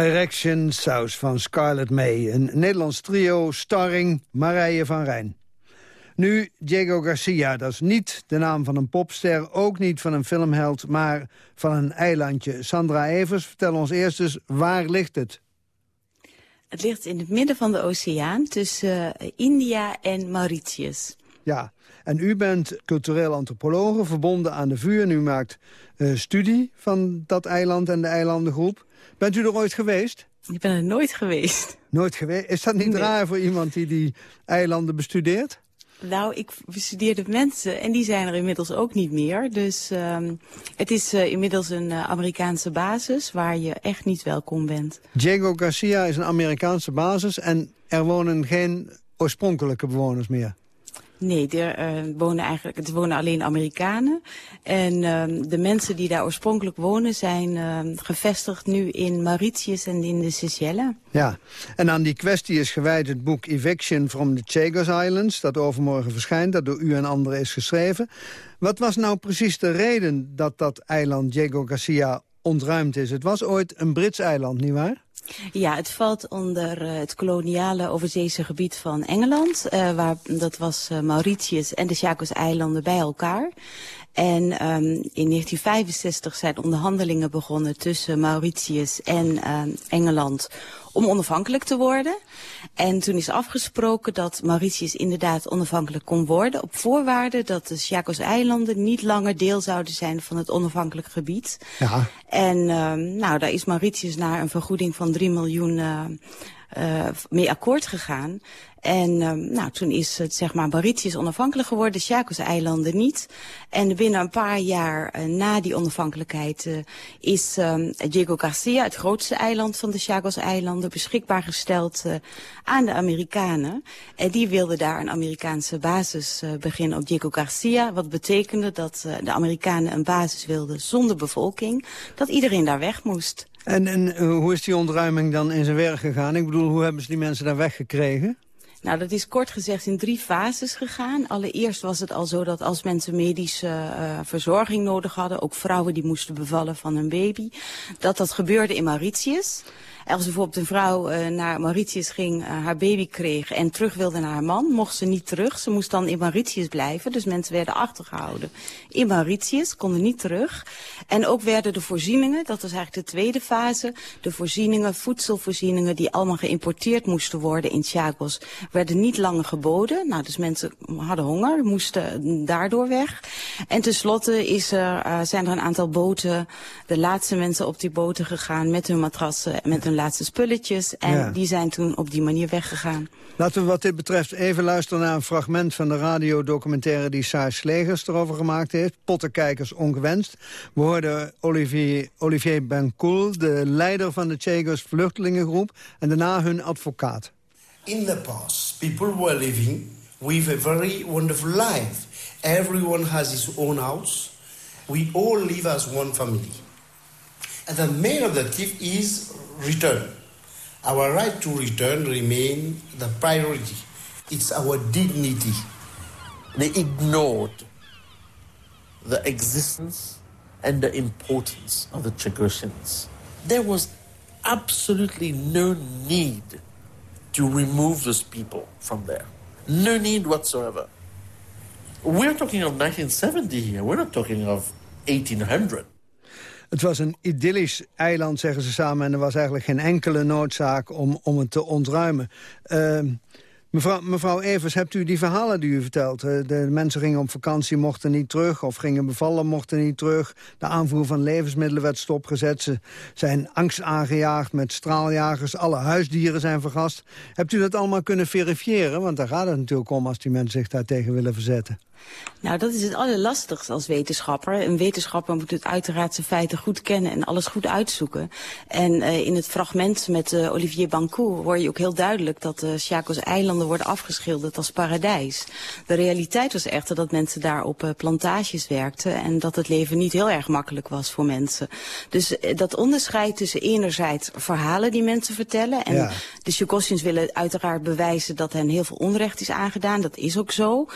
S3: Direction South
S4: van Scarlett May. Een Nederlands trio starring Marije van Rijn. Nu Diego Garcia, dat is niet de naam van een popster... ook niet van een filmheld, maar van een eilandje. Sandra Evers, vertel ons eerst eens, waar ligt het?
S14: Het ligt in het midden van de oceaan tussen eh, India en Mauritius.
S4: Ja, en u bent cultureel antropologe, verbonden aan de VU... en u maakt eh, studie van dat eiland en de eilandengroep. Bent u er ooit geweest?
S14: Ik ben er nooit geweest.
S4: Nooit geweest? Is dat niet
S14: Nee.
S4: raar voor iemand die die eilanden bestudeert?
S14: Nou, ik bestudeerde mensen en die zijn er inmiddels ook niet meer. Dus ehm, het is eh, inmiddels een eh, Amerikaanse basis waar je echt niet welkom bent.
S4: Diego Garcia is een Amerikaanse basis... en er wonen geen oorspronkelijke bewoners meer.
S14: Nee, er eh, wonen eigenlijk, er wonen alleen Amerikanen. En ehm, de mensen die daar oorspronkelijk wonen zijn ehm, gevestigd nu in Mauritius en in de Seychelles.
S4: Ja, en aan die kwestie is gewijd het boek Eviction from the Chagos Islands... dat overmorgen verschijnt, dat door u en anderen is geschreven. Wat was nou precies de reden dat dat eiland Diego Garcia ontruimd is? Het was ooit een Brits eiland, nietwaar?
S14: Ja, het valt onder eh, het koloniale overzeese gebied van Engeland. eh, waar, dat was eh, Mauritius en de Chagos-eilanden bij elkaar. En ehm, in 1965 zijn onderhandelingen begonnen tussen Mauritius en ehm, Engeland om onafhankelijk te worden. En toen is afgesproken dat Mauritius inderdaad onafhankelijk kon worden... op voorwaarde dat de Chagos-eilanden niet langer deel zouden zijn van het onafhankelijk gebied.
S4: Ja.
S14: En ehm, nou, daar is Mauritius naar een vergoeding van 3 miljoen eh, mee akkoord gegaan. En ehm, nou, toen is het, zeg maar, Mauritius onafhankelijk geworden, de Chagos-eilanden niet. En binnen een paar jaar eh, na die onafhankelijkheid eh, is ehm, Diego Garcia, het grootste eiland van de Chagos-eilanden, beschikbaar gesteld eh, aan de Amerikanen. En die wilden daar een Amerikaanse basis beginnen op Diego Garcia. Wat betekende dat de Amerikanen een basis wilden zonder bevolking, dat iedereen daar weg moest.
S4: En, en hoe is die ontruiming dan in zijn werk gegaan? Ik bedoel, hoe hebben ze die mensen daar weggekregen?
S14: Nou, dat is kort gezegd in drie fases gegaan. Allereerst was het al zo dat als mensen medische eh, verzorging nodig hadden... ook vrouwen die moesten bevallen van hun baby... dat dat gebeurde in Mauritius. Als bijvoorbeeld een vrouw eh, naar Mauritius ging, eh, haar baby kreeg... en terug wilde naar haar man, mocht ze niet terug. Ze moest dan in Mauritius blijven. Dus mensen werden achtergehouden in Mauritius, konden niet terug. En ook werden de voorzieningen, dat was eigenlijk de tweede fase... de voorzieningen, voedselvoorzieningen die allemaal geïmporteerd moesten worden in Chagos... werden niet langer geboden. Nou, dus mensen hadden honger, moesten daardoor weg. En tenslotte is er, eh, zijn er een aantal boten, de laatste mensen op die boten gegaan... met hun matrassen, met hun laatste spulletjes. En
S4: Ja.
S14: die zijn toen op die manier weggegaan.
S4: Laten we wat dit betreft even luisteren naar een fragment van de radiodocumentaire die Saar Slegers erover gemaakt heeft. Pottenkijkers ongewenst. We hoorden Olivier, Olivier Bencoul, de leider van de Chagos vluchtelingengroep en daarna hun advocaat.
S15: In the past, people were living with a very wonderful life. Everyone has his own house. We all live as one family. And the main objective is return. Our right to return remain the priority. It's our dignity.
S16: They ignored the existence and the importance of the Chagosians. There was absolutely no need to remove those people from there. No need whatsoever. We're talking of 1970 here. We're not talking of 1800.
S4: Het was een idyllisch eiland, zeggen ze samen... en er was eigenlijk geen enkele noodzaak om, om het te ontruimen. Ehm, mevrouw, mevrouw Evers, hebt u die verhalen die u vertelt? Eh, de mensen gingen op vakantie, mochten niet terug... of gingen bevallen, mochten niet terug. De aanvoer van levensmiddelen werd stopgezet. Ze zijn angst aangejaagd met straaljagers. Alle huisdieren zijn vergast. Hebt u dat allemaal kunnen verifiëren? Want daar gaat het natuurlijk om als die mensen zich daartegen willen verzetten.
S14: Nou, dat is het allerlastigste als wetenschapper. Een wetenschapper moet het uiteraard zijn feiten goed kennen en alles goed uitzoeken. En eh, in het fragment met eh, Olivier Bancourt hoor je ook heel duidelijk dat de Worden afgeschilderd als paradijs. De realiteit was echter dat mensen daar op eh, plantages werkten en dat het leven niet heel erg makkelijk was voor mensen. Dus eh, dat onderscheid tussen enerzijds verhalen die mensen vertellen en
S17: Ja.
S14: de Chagosians willen uiteraard bewijzen dat hen heel veel onrecht is aangedaan. Dat is ook zo.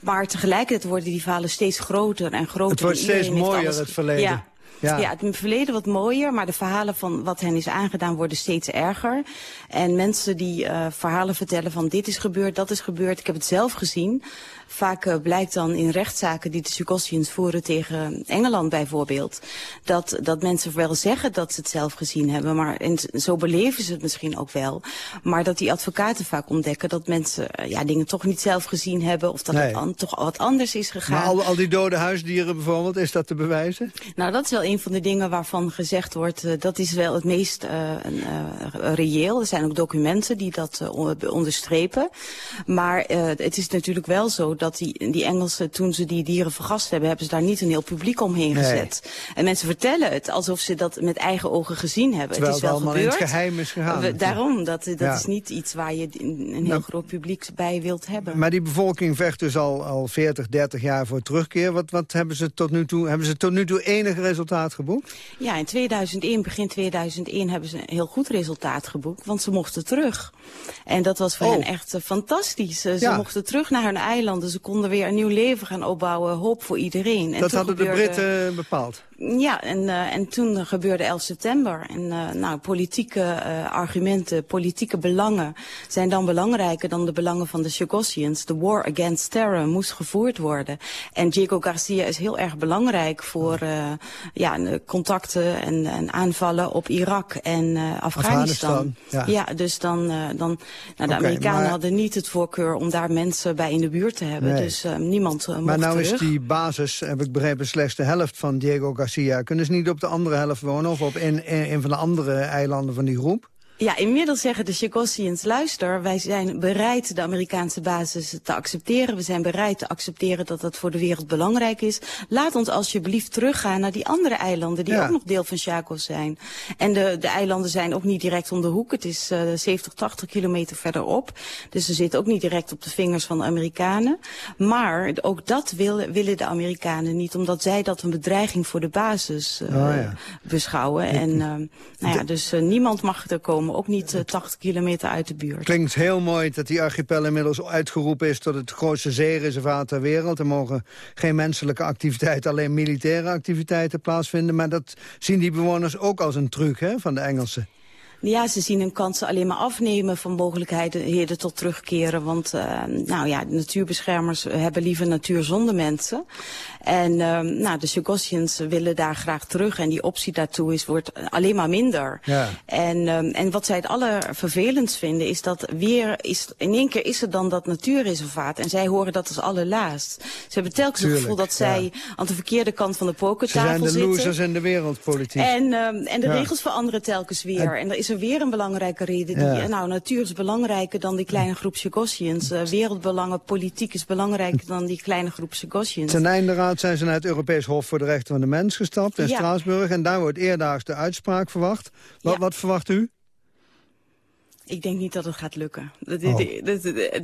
S14: Maar tegelijkertijd worden die verhalen steeds groter en groter.
S4: Het wordt steeds mooier,
S14: alles-
S4: het verleden.
S14: Ja.
S4: Ja.
S14: Ja. het verleden wat mooier, maar de verhalen van wat hen is aangedaan worden steeds erger. En mensen die eh, verhalen vertellen van dit is gebeurd, dat is gebeurd. Ik heb het zelf gezien Vaak eh, blijkt dan in rechtszaken die de Sugossians voeren tegen Engeland bijvoorbeeld... Dat, dat mensen wel zeggen dat ze het zelf gezien hebben. Maar, en zo beleven ze het misschien ook wel. Maar dat die advocaten vaak ontdekken dat mensen eh, ja, dingen toch niet zelf gezien hebben... of dat
S4: Nee.
S14: het an- toch wat anders is gegaan.
S4: Maar al, al die dode huisdieren bijvoorbeeld, is dat te bewijzen?
S14: Nou, dat is wel een van de dingen waarvan gezegd wordt... eh, dat is wel het meest eh, eh, reëel. Er zijn ook documenten die dat on- onderstrepen. Maar het is natuurlijk wel zo dat die, die Engelsen... toen ze die dieren vergast hebben... hebben ze daar niet een heel publiek omheen
S4: Nee.
S14: gezet. En mensen vertellen het alsof ze dat met eigen ogen gezien hebben.
S4: Terwijl
S14: het is wel
S4: het allemaal in het geheim is gegaan.
S14: We- daarom, dat, dat
S4: Ja.
S14: is niet iets waar je een heel
S4: Nou,
S14: groot publiek bij wilt hebben.
S4: Maar die bevolking vecht dus al, al 40, 30 jaar voor terugkeer. Wat, wat hebben, ze tot nu toe, hebben ze tot nu toe enig resultaat geboekt?
S14: Ja, in 2001, begin 2001 hebben ze een heel goed resultaat geboekt, want ze mochten terug. En dat was voor
S4: Oh.
S14: hen echt eh, fantastisch. Eh, Ze
S4: Ja.
S14: mochten terug naar hun eilanden, ze konden weer een nieuw leven gaan opbouwen, hoop voor iedereen. En
S4: dat hadden de Britten bepaald.
S14: Ja, en, eh, en toen gebeurde 11 september. En eh, nou, politieke eh, argumenten, politieke belangen zijn dan belangrijker dan de belangen van de Chagossians. De war against terror moest gevoerd worden. En Diego Garcia is heel erg belangrijk voor eh, ja, contacten en, en aanvallen op Irak en Afghanistan.
S4: Afghanistan, ja.
S14: dus dan, dan nou, de Amerikanen
S4: maar-
S14: hadden niet het voorkeur om daar mensen bij in de buurt te hebben.
S4: Nee.
S14: Dus niemand mocht
S4: Maar nou
S14: terug.
S4: is die basis, heb ik begrepen, slechts de helft van Diego Garcia. Kunnen ze niet op de andere helft wonen of op een van de andere eilanden van die groep?
S14: Ja, inmiddels zeggen de Chagossians, luister, wij zijn bereid de Amerikaanse basis te accepteren. We zijn bereid te accepteren dat dat voor de wereld belangrijk is. Laat ons alsjeblieft teruggaan naar die andere eilanden die
S4: Ja.
S14: ook nog deel van Chagos zijn. En de, de eilanden zijn ook niet direct om de hoek. Het is eh 70, 80 kilometer verderop. Dus ze zitten ook niet direct op de vingers van de Amerikanen. Maar ook dat willen, willen de Amerikanen niet, omdat zij dat een bedreiging voor de basis eh,
S4: Oh ja.
S14: beschouwen. En eh, nou ja, dus eh, niemand mag er komen, ook niet eh, 80 kilometer uit de buurt.
S4: Klinkt heel mooi dat die archipel inmiddels uitgeroepen is... tot het grootste zeereservaat ter wereld. Er mogen geen menselijke activiteiten, alleen militaire activiteiten plaatsvinden. Maar dat zien die bewoners ook als een truc hè, van de Engelsen.
S14: Ja, ze zien hun kansen alleen maar afnemen van mogelijkheden tot terugkeren. Want eh, nou ja, natuurbeschermers hebben liever natuur zonder mensen. En eh, nou, de Chagossians willen daar graag terug. En die optie daartoe is, wordt alleen maar minder.
S4: Ja.
S14: En, eh, en wat zij het allervervelendst vinden is dat weer is, in één keer is er dan dat natuurreservaat. En zij horen dat als allerlaatst. Ze hebben telkens
S4: Tuurlijk,
S14: het gevoel dat zij
S4: ja.
S14: aan de verkeerde kant van de
S4: Ze zijn
S14: pokertafel
S4: de
S14: zitten.
S4: losers in de wereldpolitiek.
S14: En, ehm, en de
S4: Ja.
S14: regels veranderen telkens weer.
S4: En-
S14: En, er is er weer een belangrijke reden. Die, Nou, natuur is belangrijker dan die kleine groep Chagossians. Eh, wereldbelangen, politiek is belangrijker dan die kleine groep Chagossians.
S4: Ten einde raad zijn ze naar het Europees Hof voor de Rechten van de Mens gestapt in
S14: Ja.
S4: Straatsburg. En daar wordt eerdaags de uitspraak verwacht. Wat, wat verwacht u?
S14: Ik denk niet dat het gaat lukken. Er-
S4: Oh.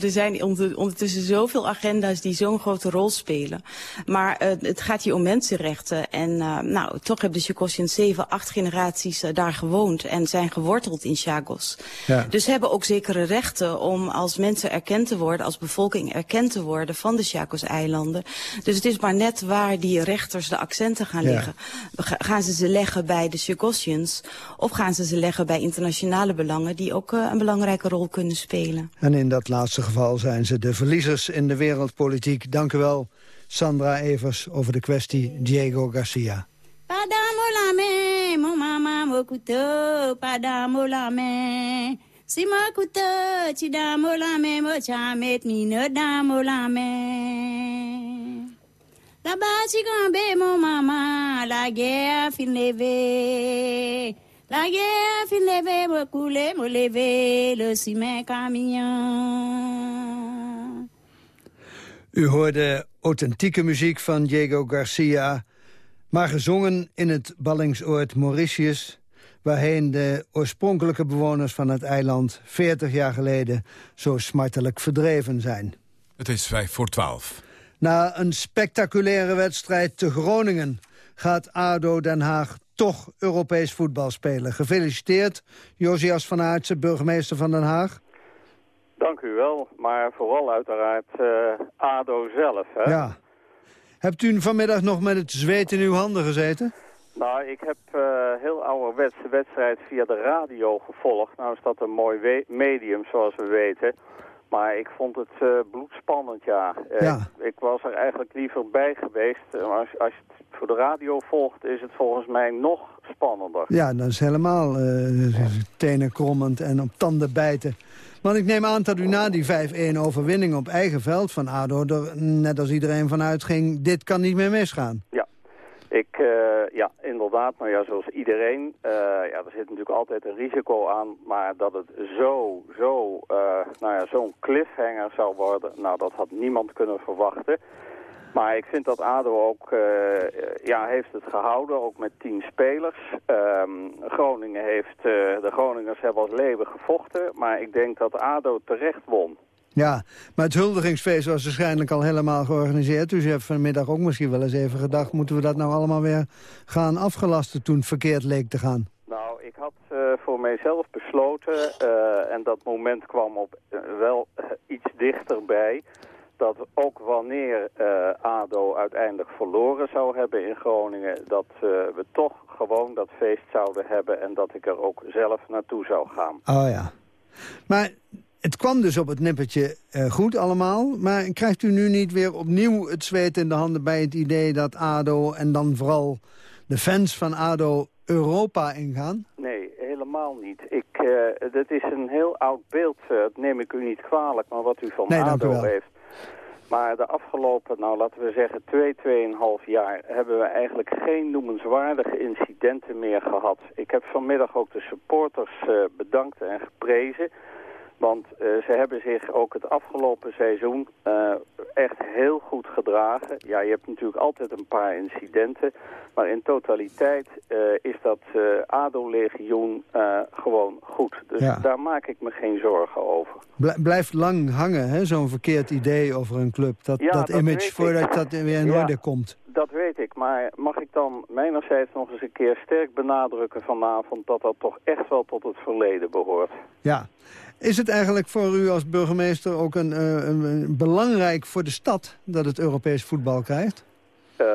S14: Er zijn onder- ondertussen zoveel agenda's die zo'n grote rol spelen. Maar eh, het gaat hier om mensenrechten. En eh, nou, toch hebben de Chagossians zeven, acht generaties eh, daar gewoond en zijn geworteld in Chagos.
S4: Ja.
S14: Dus hebben ook zekere rechten om als mensen erkend te worden, als bevolking erkend te worden van de Chagos-eilanden. Dus het is maar net waar die rechters de accenten gaan
S4: Ja.
S14: leggen. Ga- Gaan ze ze leggen bij de Chagossians of gaan ze ze leggen bij internationale belangen die ook een belangrijke rol kunnen spelen?
S4: En in dat laatste geval zijn ze de verliezers in de wereldpolitiek. Dank u wel, Sandra Evers, over de kwestie Diego Garcia.
S17: Padamo la la main. Si mo couteau, ti damo la main, mo chamet mine damo la main. La basi gambe, mon mama, la guerre fin. La guerre fin levé, mo coulé, mo levé, le ciment camion.
S4: U hoorde authentieke muziek van Diego Garcia... maar gezongen in het ballingsoord Mauritius... waarheen de oorspronkelijke bewoners van het eiland... 40 jaar geleden zo smartelijk verdreven zijn.
S2: Het is vijf voor twaalf.
S4: Na een spectaculaire wedstrijd te Groningen... gaat ADO Den Haag toch Europees voetbal spelen. Gefeliciteerd, Josias van Aartsen, burgemeester van Den Haag.
S18: Dank u wel, maar vooral uiteraard eh, ADO zelf. Hè?
S4: Ja. Hebt u vanmiddag nog met het zweet in uw handen gezeten?
S18: Nou, ik heb eh heel ouderwets wedstrijd via de radio gevolgd. Nou is dat een mooi medium, zoals we weten. Maar ik vond het eh, bloedspannend, ja. Eh,
S4: Ja.
S18: Ik, ik was er eigenlijk liever bij geweest. Eh, als, als je het voor de radio volgt, is het volgens mij nog spannender.
S4: Ja, dat is helemaal eh tenen krommend en op tanden bijten. Want ik neem aan dat u na die 5-1 overwinning op eigen veld van ADO... er net als iedereen vanuit ging, dit kan niet meer misgaan.
S18: Ja, ik, eh, ja, inderdaad. Maar ja, zoals iedereen, eh, ja, er zit natuurlijk altijd een risico aan. Maar dat het zo, zo, eh, nou ja, zo'n cliffhanger zou worden, nou, dat had niemand kunnen verwachten. Maar ik vind dat ADO ook, ja, heeft het gehouden, ook met tien spelers. Ehm, Groningen heeft, de Groningers hebben als leeuwen gevochten. Maar ik denk dat ADO terecht won.
S4: Ja, maar het huldigingsfeest was waarschijnlijk al helemaal georganiseerd. Dus u heeft vanmiddag ook misschien wel eens even gedacht... moeten we dat nou allemaal weer gaan afgelasten toen het verkeerd leek te gaan?
S18: Nou, ik had eh, voor mijzelf besloten, eh, en dat moment kwam op eh, wel iets dichterbij, dat ook wanneer ADO uiteindelijk verloren zou hebben in Groningen, dat we toch gewoon dat feest zouden hebben en dat ik er ook zelf naartoe zou gaan.
S4: Oh ja. Maar het kwam dus op het nippertje eh, goed allemaal. Maar krijgt u nu niet weer opnieuw het zweet in de handen... bij het idee dat ADO en dan vooral de fans van ADO Europa ingaan?
S18: Nee, helemaal niet. Ik, eh dit is een heel oud beeld, eh, dat neem ik u niet kwalijk, maar wat u van
S4: Nee,
S18: ADO heeft. Maar de afgelopen, nou laten we zeggen, twee, tweeënhalf jaar... hebben we eigenlijk geen noemenswaardige incidenten meer gehad. Ik heb vanmiddag ook de supporters bedankt en geprezen... Want eh, ze hebben zich ook het afgelopen seizoen eh, echt heel goed gedragen. Ja, je hebt natuurlijk altijd een paar incidenten. Maar in totaliteit eh, is dat ADO-legioen gewoon goed. Dus
S4: Ja.
S18: daar maak ik me geen zorgen over.
S4: Bl- blijft lang hangen, hè, zo'n verkeerd idee over een club. Dat,
S18: Ja,
S4: dat
S18: dat
S4: image
S18: ik.
S4: voordat dat weer in
S18: Ja.
S4: orde komt.
S18: Dat weet ik, maar mag ik dan mijnerzijds nog eens een keer sterk benadrukken vanavond... dat dat toch echt wel tot het verleden behoort.
S4: Ja. Is het eigenlijk voor u als burgemeester ook een, eh, een- een belangrijk voor de stad... dat het Europees voetbal krijgt?
S18: Eh,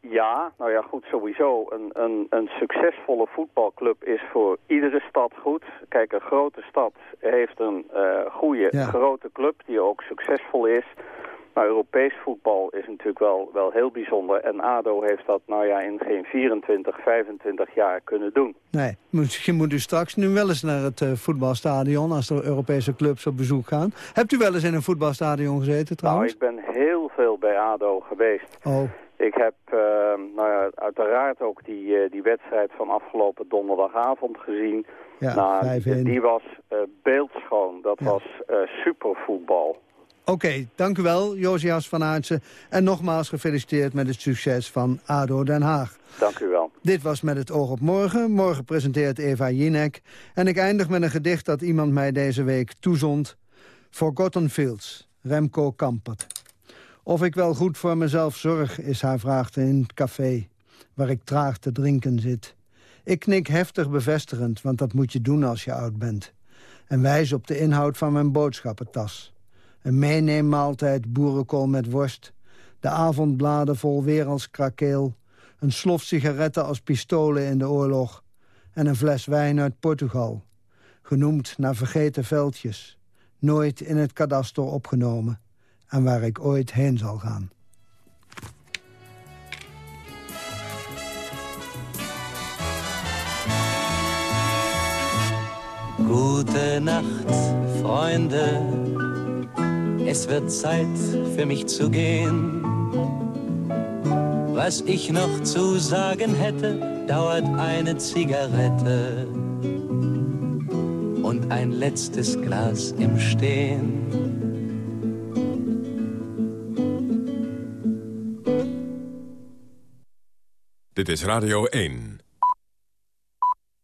S18: ja, nou ja, goed, sowieso. Een, een, een succesvolle voetbalclub is voor iedere stad goed. Kijk, een grote stad heeft een eh goede,
S4: Ja.
S18: grote club die ook succesvol is. Maar Europees voetbal is natuurlijk wel, wel heel bijzonder. En ADO heeft dat nou ja in geen 24, 25 jaar kunnen doen.
S4: Nee, misschien moet u straks nu wel eens naar het eh, voetbalstadion... als er Europese clubs op bezoek gaan. Hebt u wel eens in een voetbalstadion gezeten
S18: Nou,
S4: trouwens?
S18: ik ben heel veel bij ADO geweest.
S4: Oh,
S18: Ik heb eh, nou ja, uiteraard ook die, eh, die wedstrijd van afgelopen donderdagavond gezien.
S4: Ja,
S18: nou,
S4: 5-1.
S18: die, was eh, beeldschoon. Dat was eh, supervoetbal.
S4: Oké, dank u wel, Josias van Aartsen. En nogmaals gefeliciteerd met het succes van ADO Den Haag.
S18: Dank u wel.
S4: Dit was Met het oog op morgen. Morgen presenteert Eva Jinek. En ik eindig met een gedicht dat iemand mij deze week toezond. Forgotten Fields, Remco Kampert. Of ik wel goed voor mezelf zorg, is haar vraag in het café... waar ik traag te drinken zit. Ik knik heftig bevestigend, want dat moet je doen als je oud bent. En wijs op de inhoud van mijn boodschappentas. Een meeneemmaaltijd boerenkool met worst. De avondbladen vol wereldskrakeel. Een slof sigaretten als pistolen in de oorlog. En een fles wijn uit Portugal. Genoemd naar vergeten veldjes. Nooit in het kadaster opgenomen. En waar ik ooit heen zal gaan.
S19: Gute Nacht, Freunde. Es wird Zeit für mich zu gehen. Was ich noch zu sagen hätte, dauert eine Zigarette und ein letztes Glas im Stehen.
S2: Dit is Radio 1.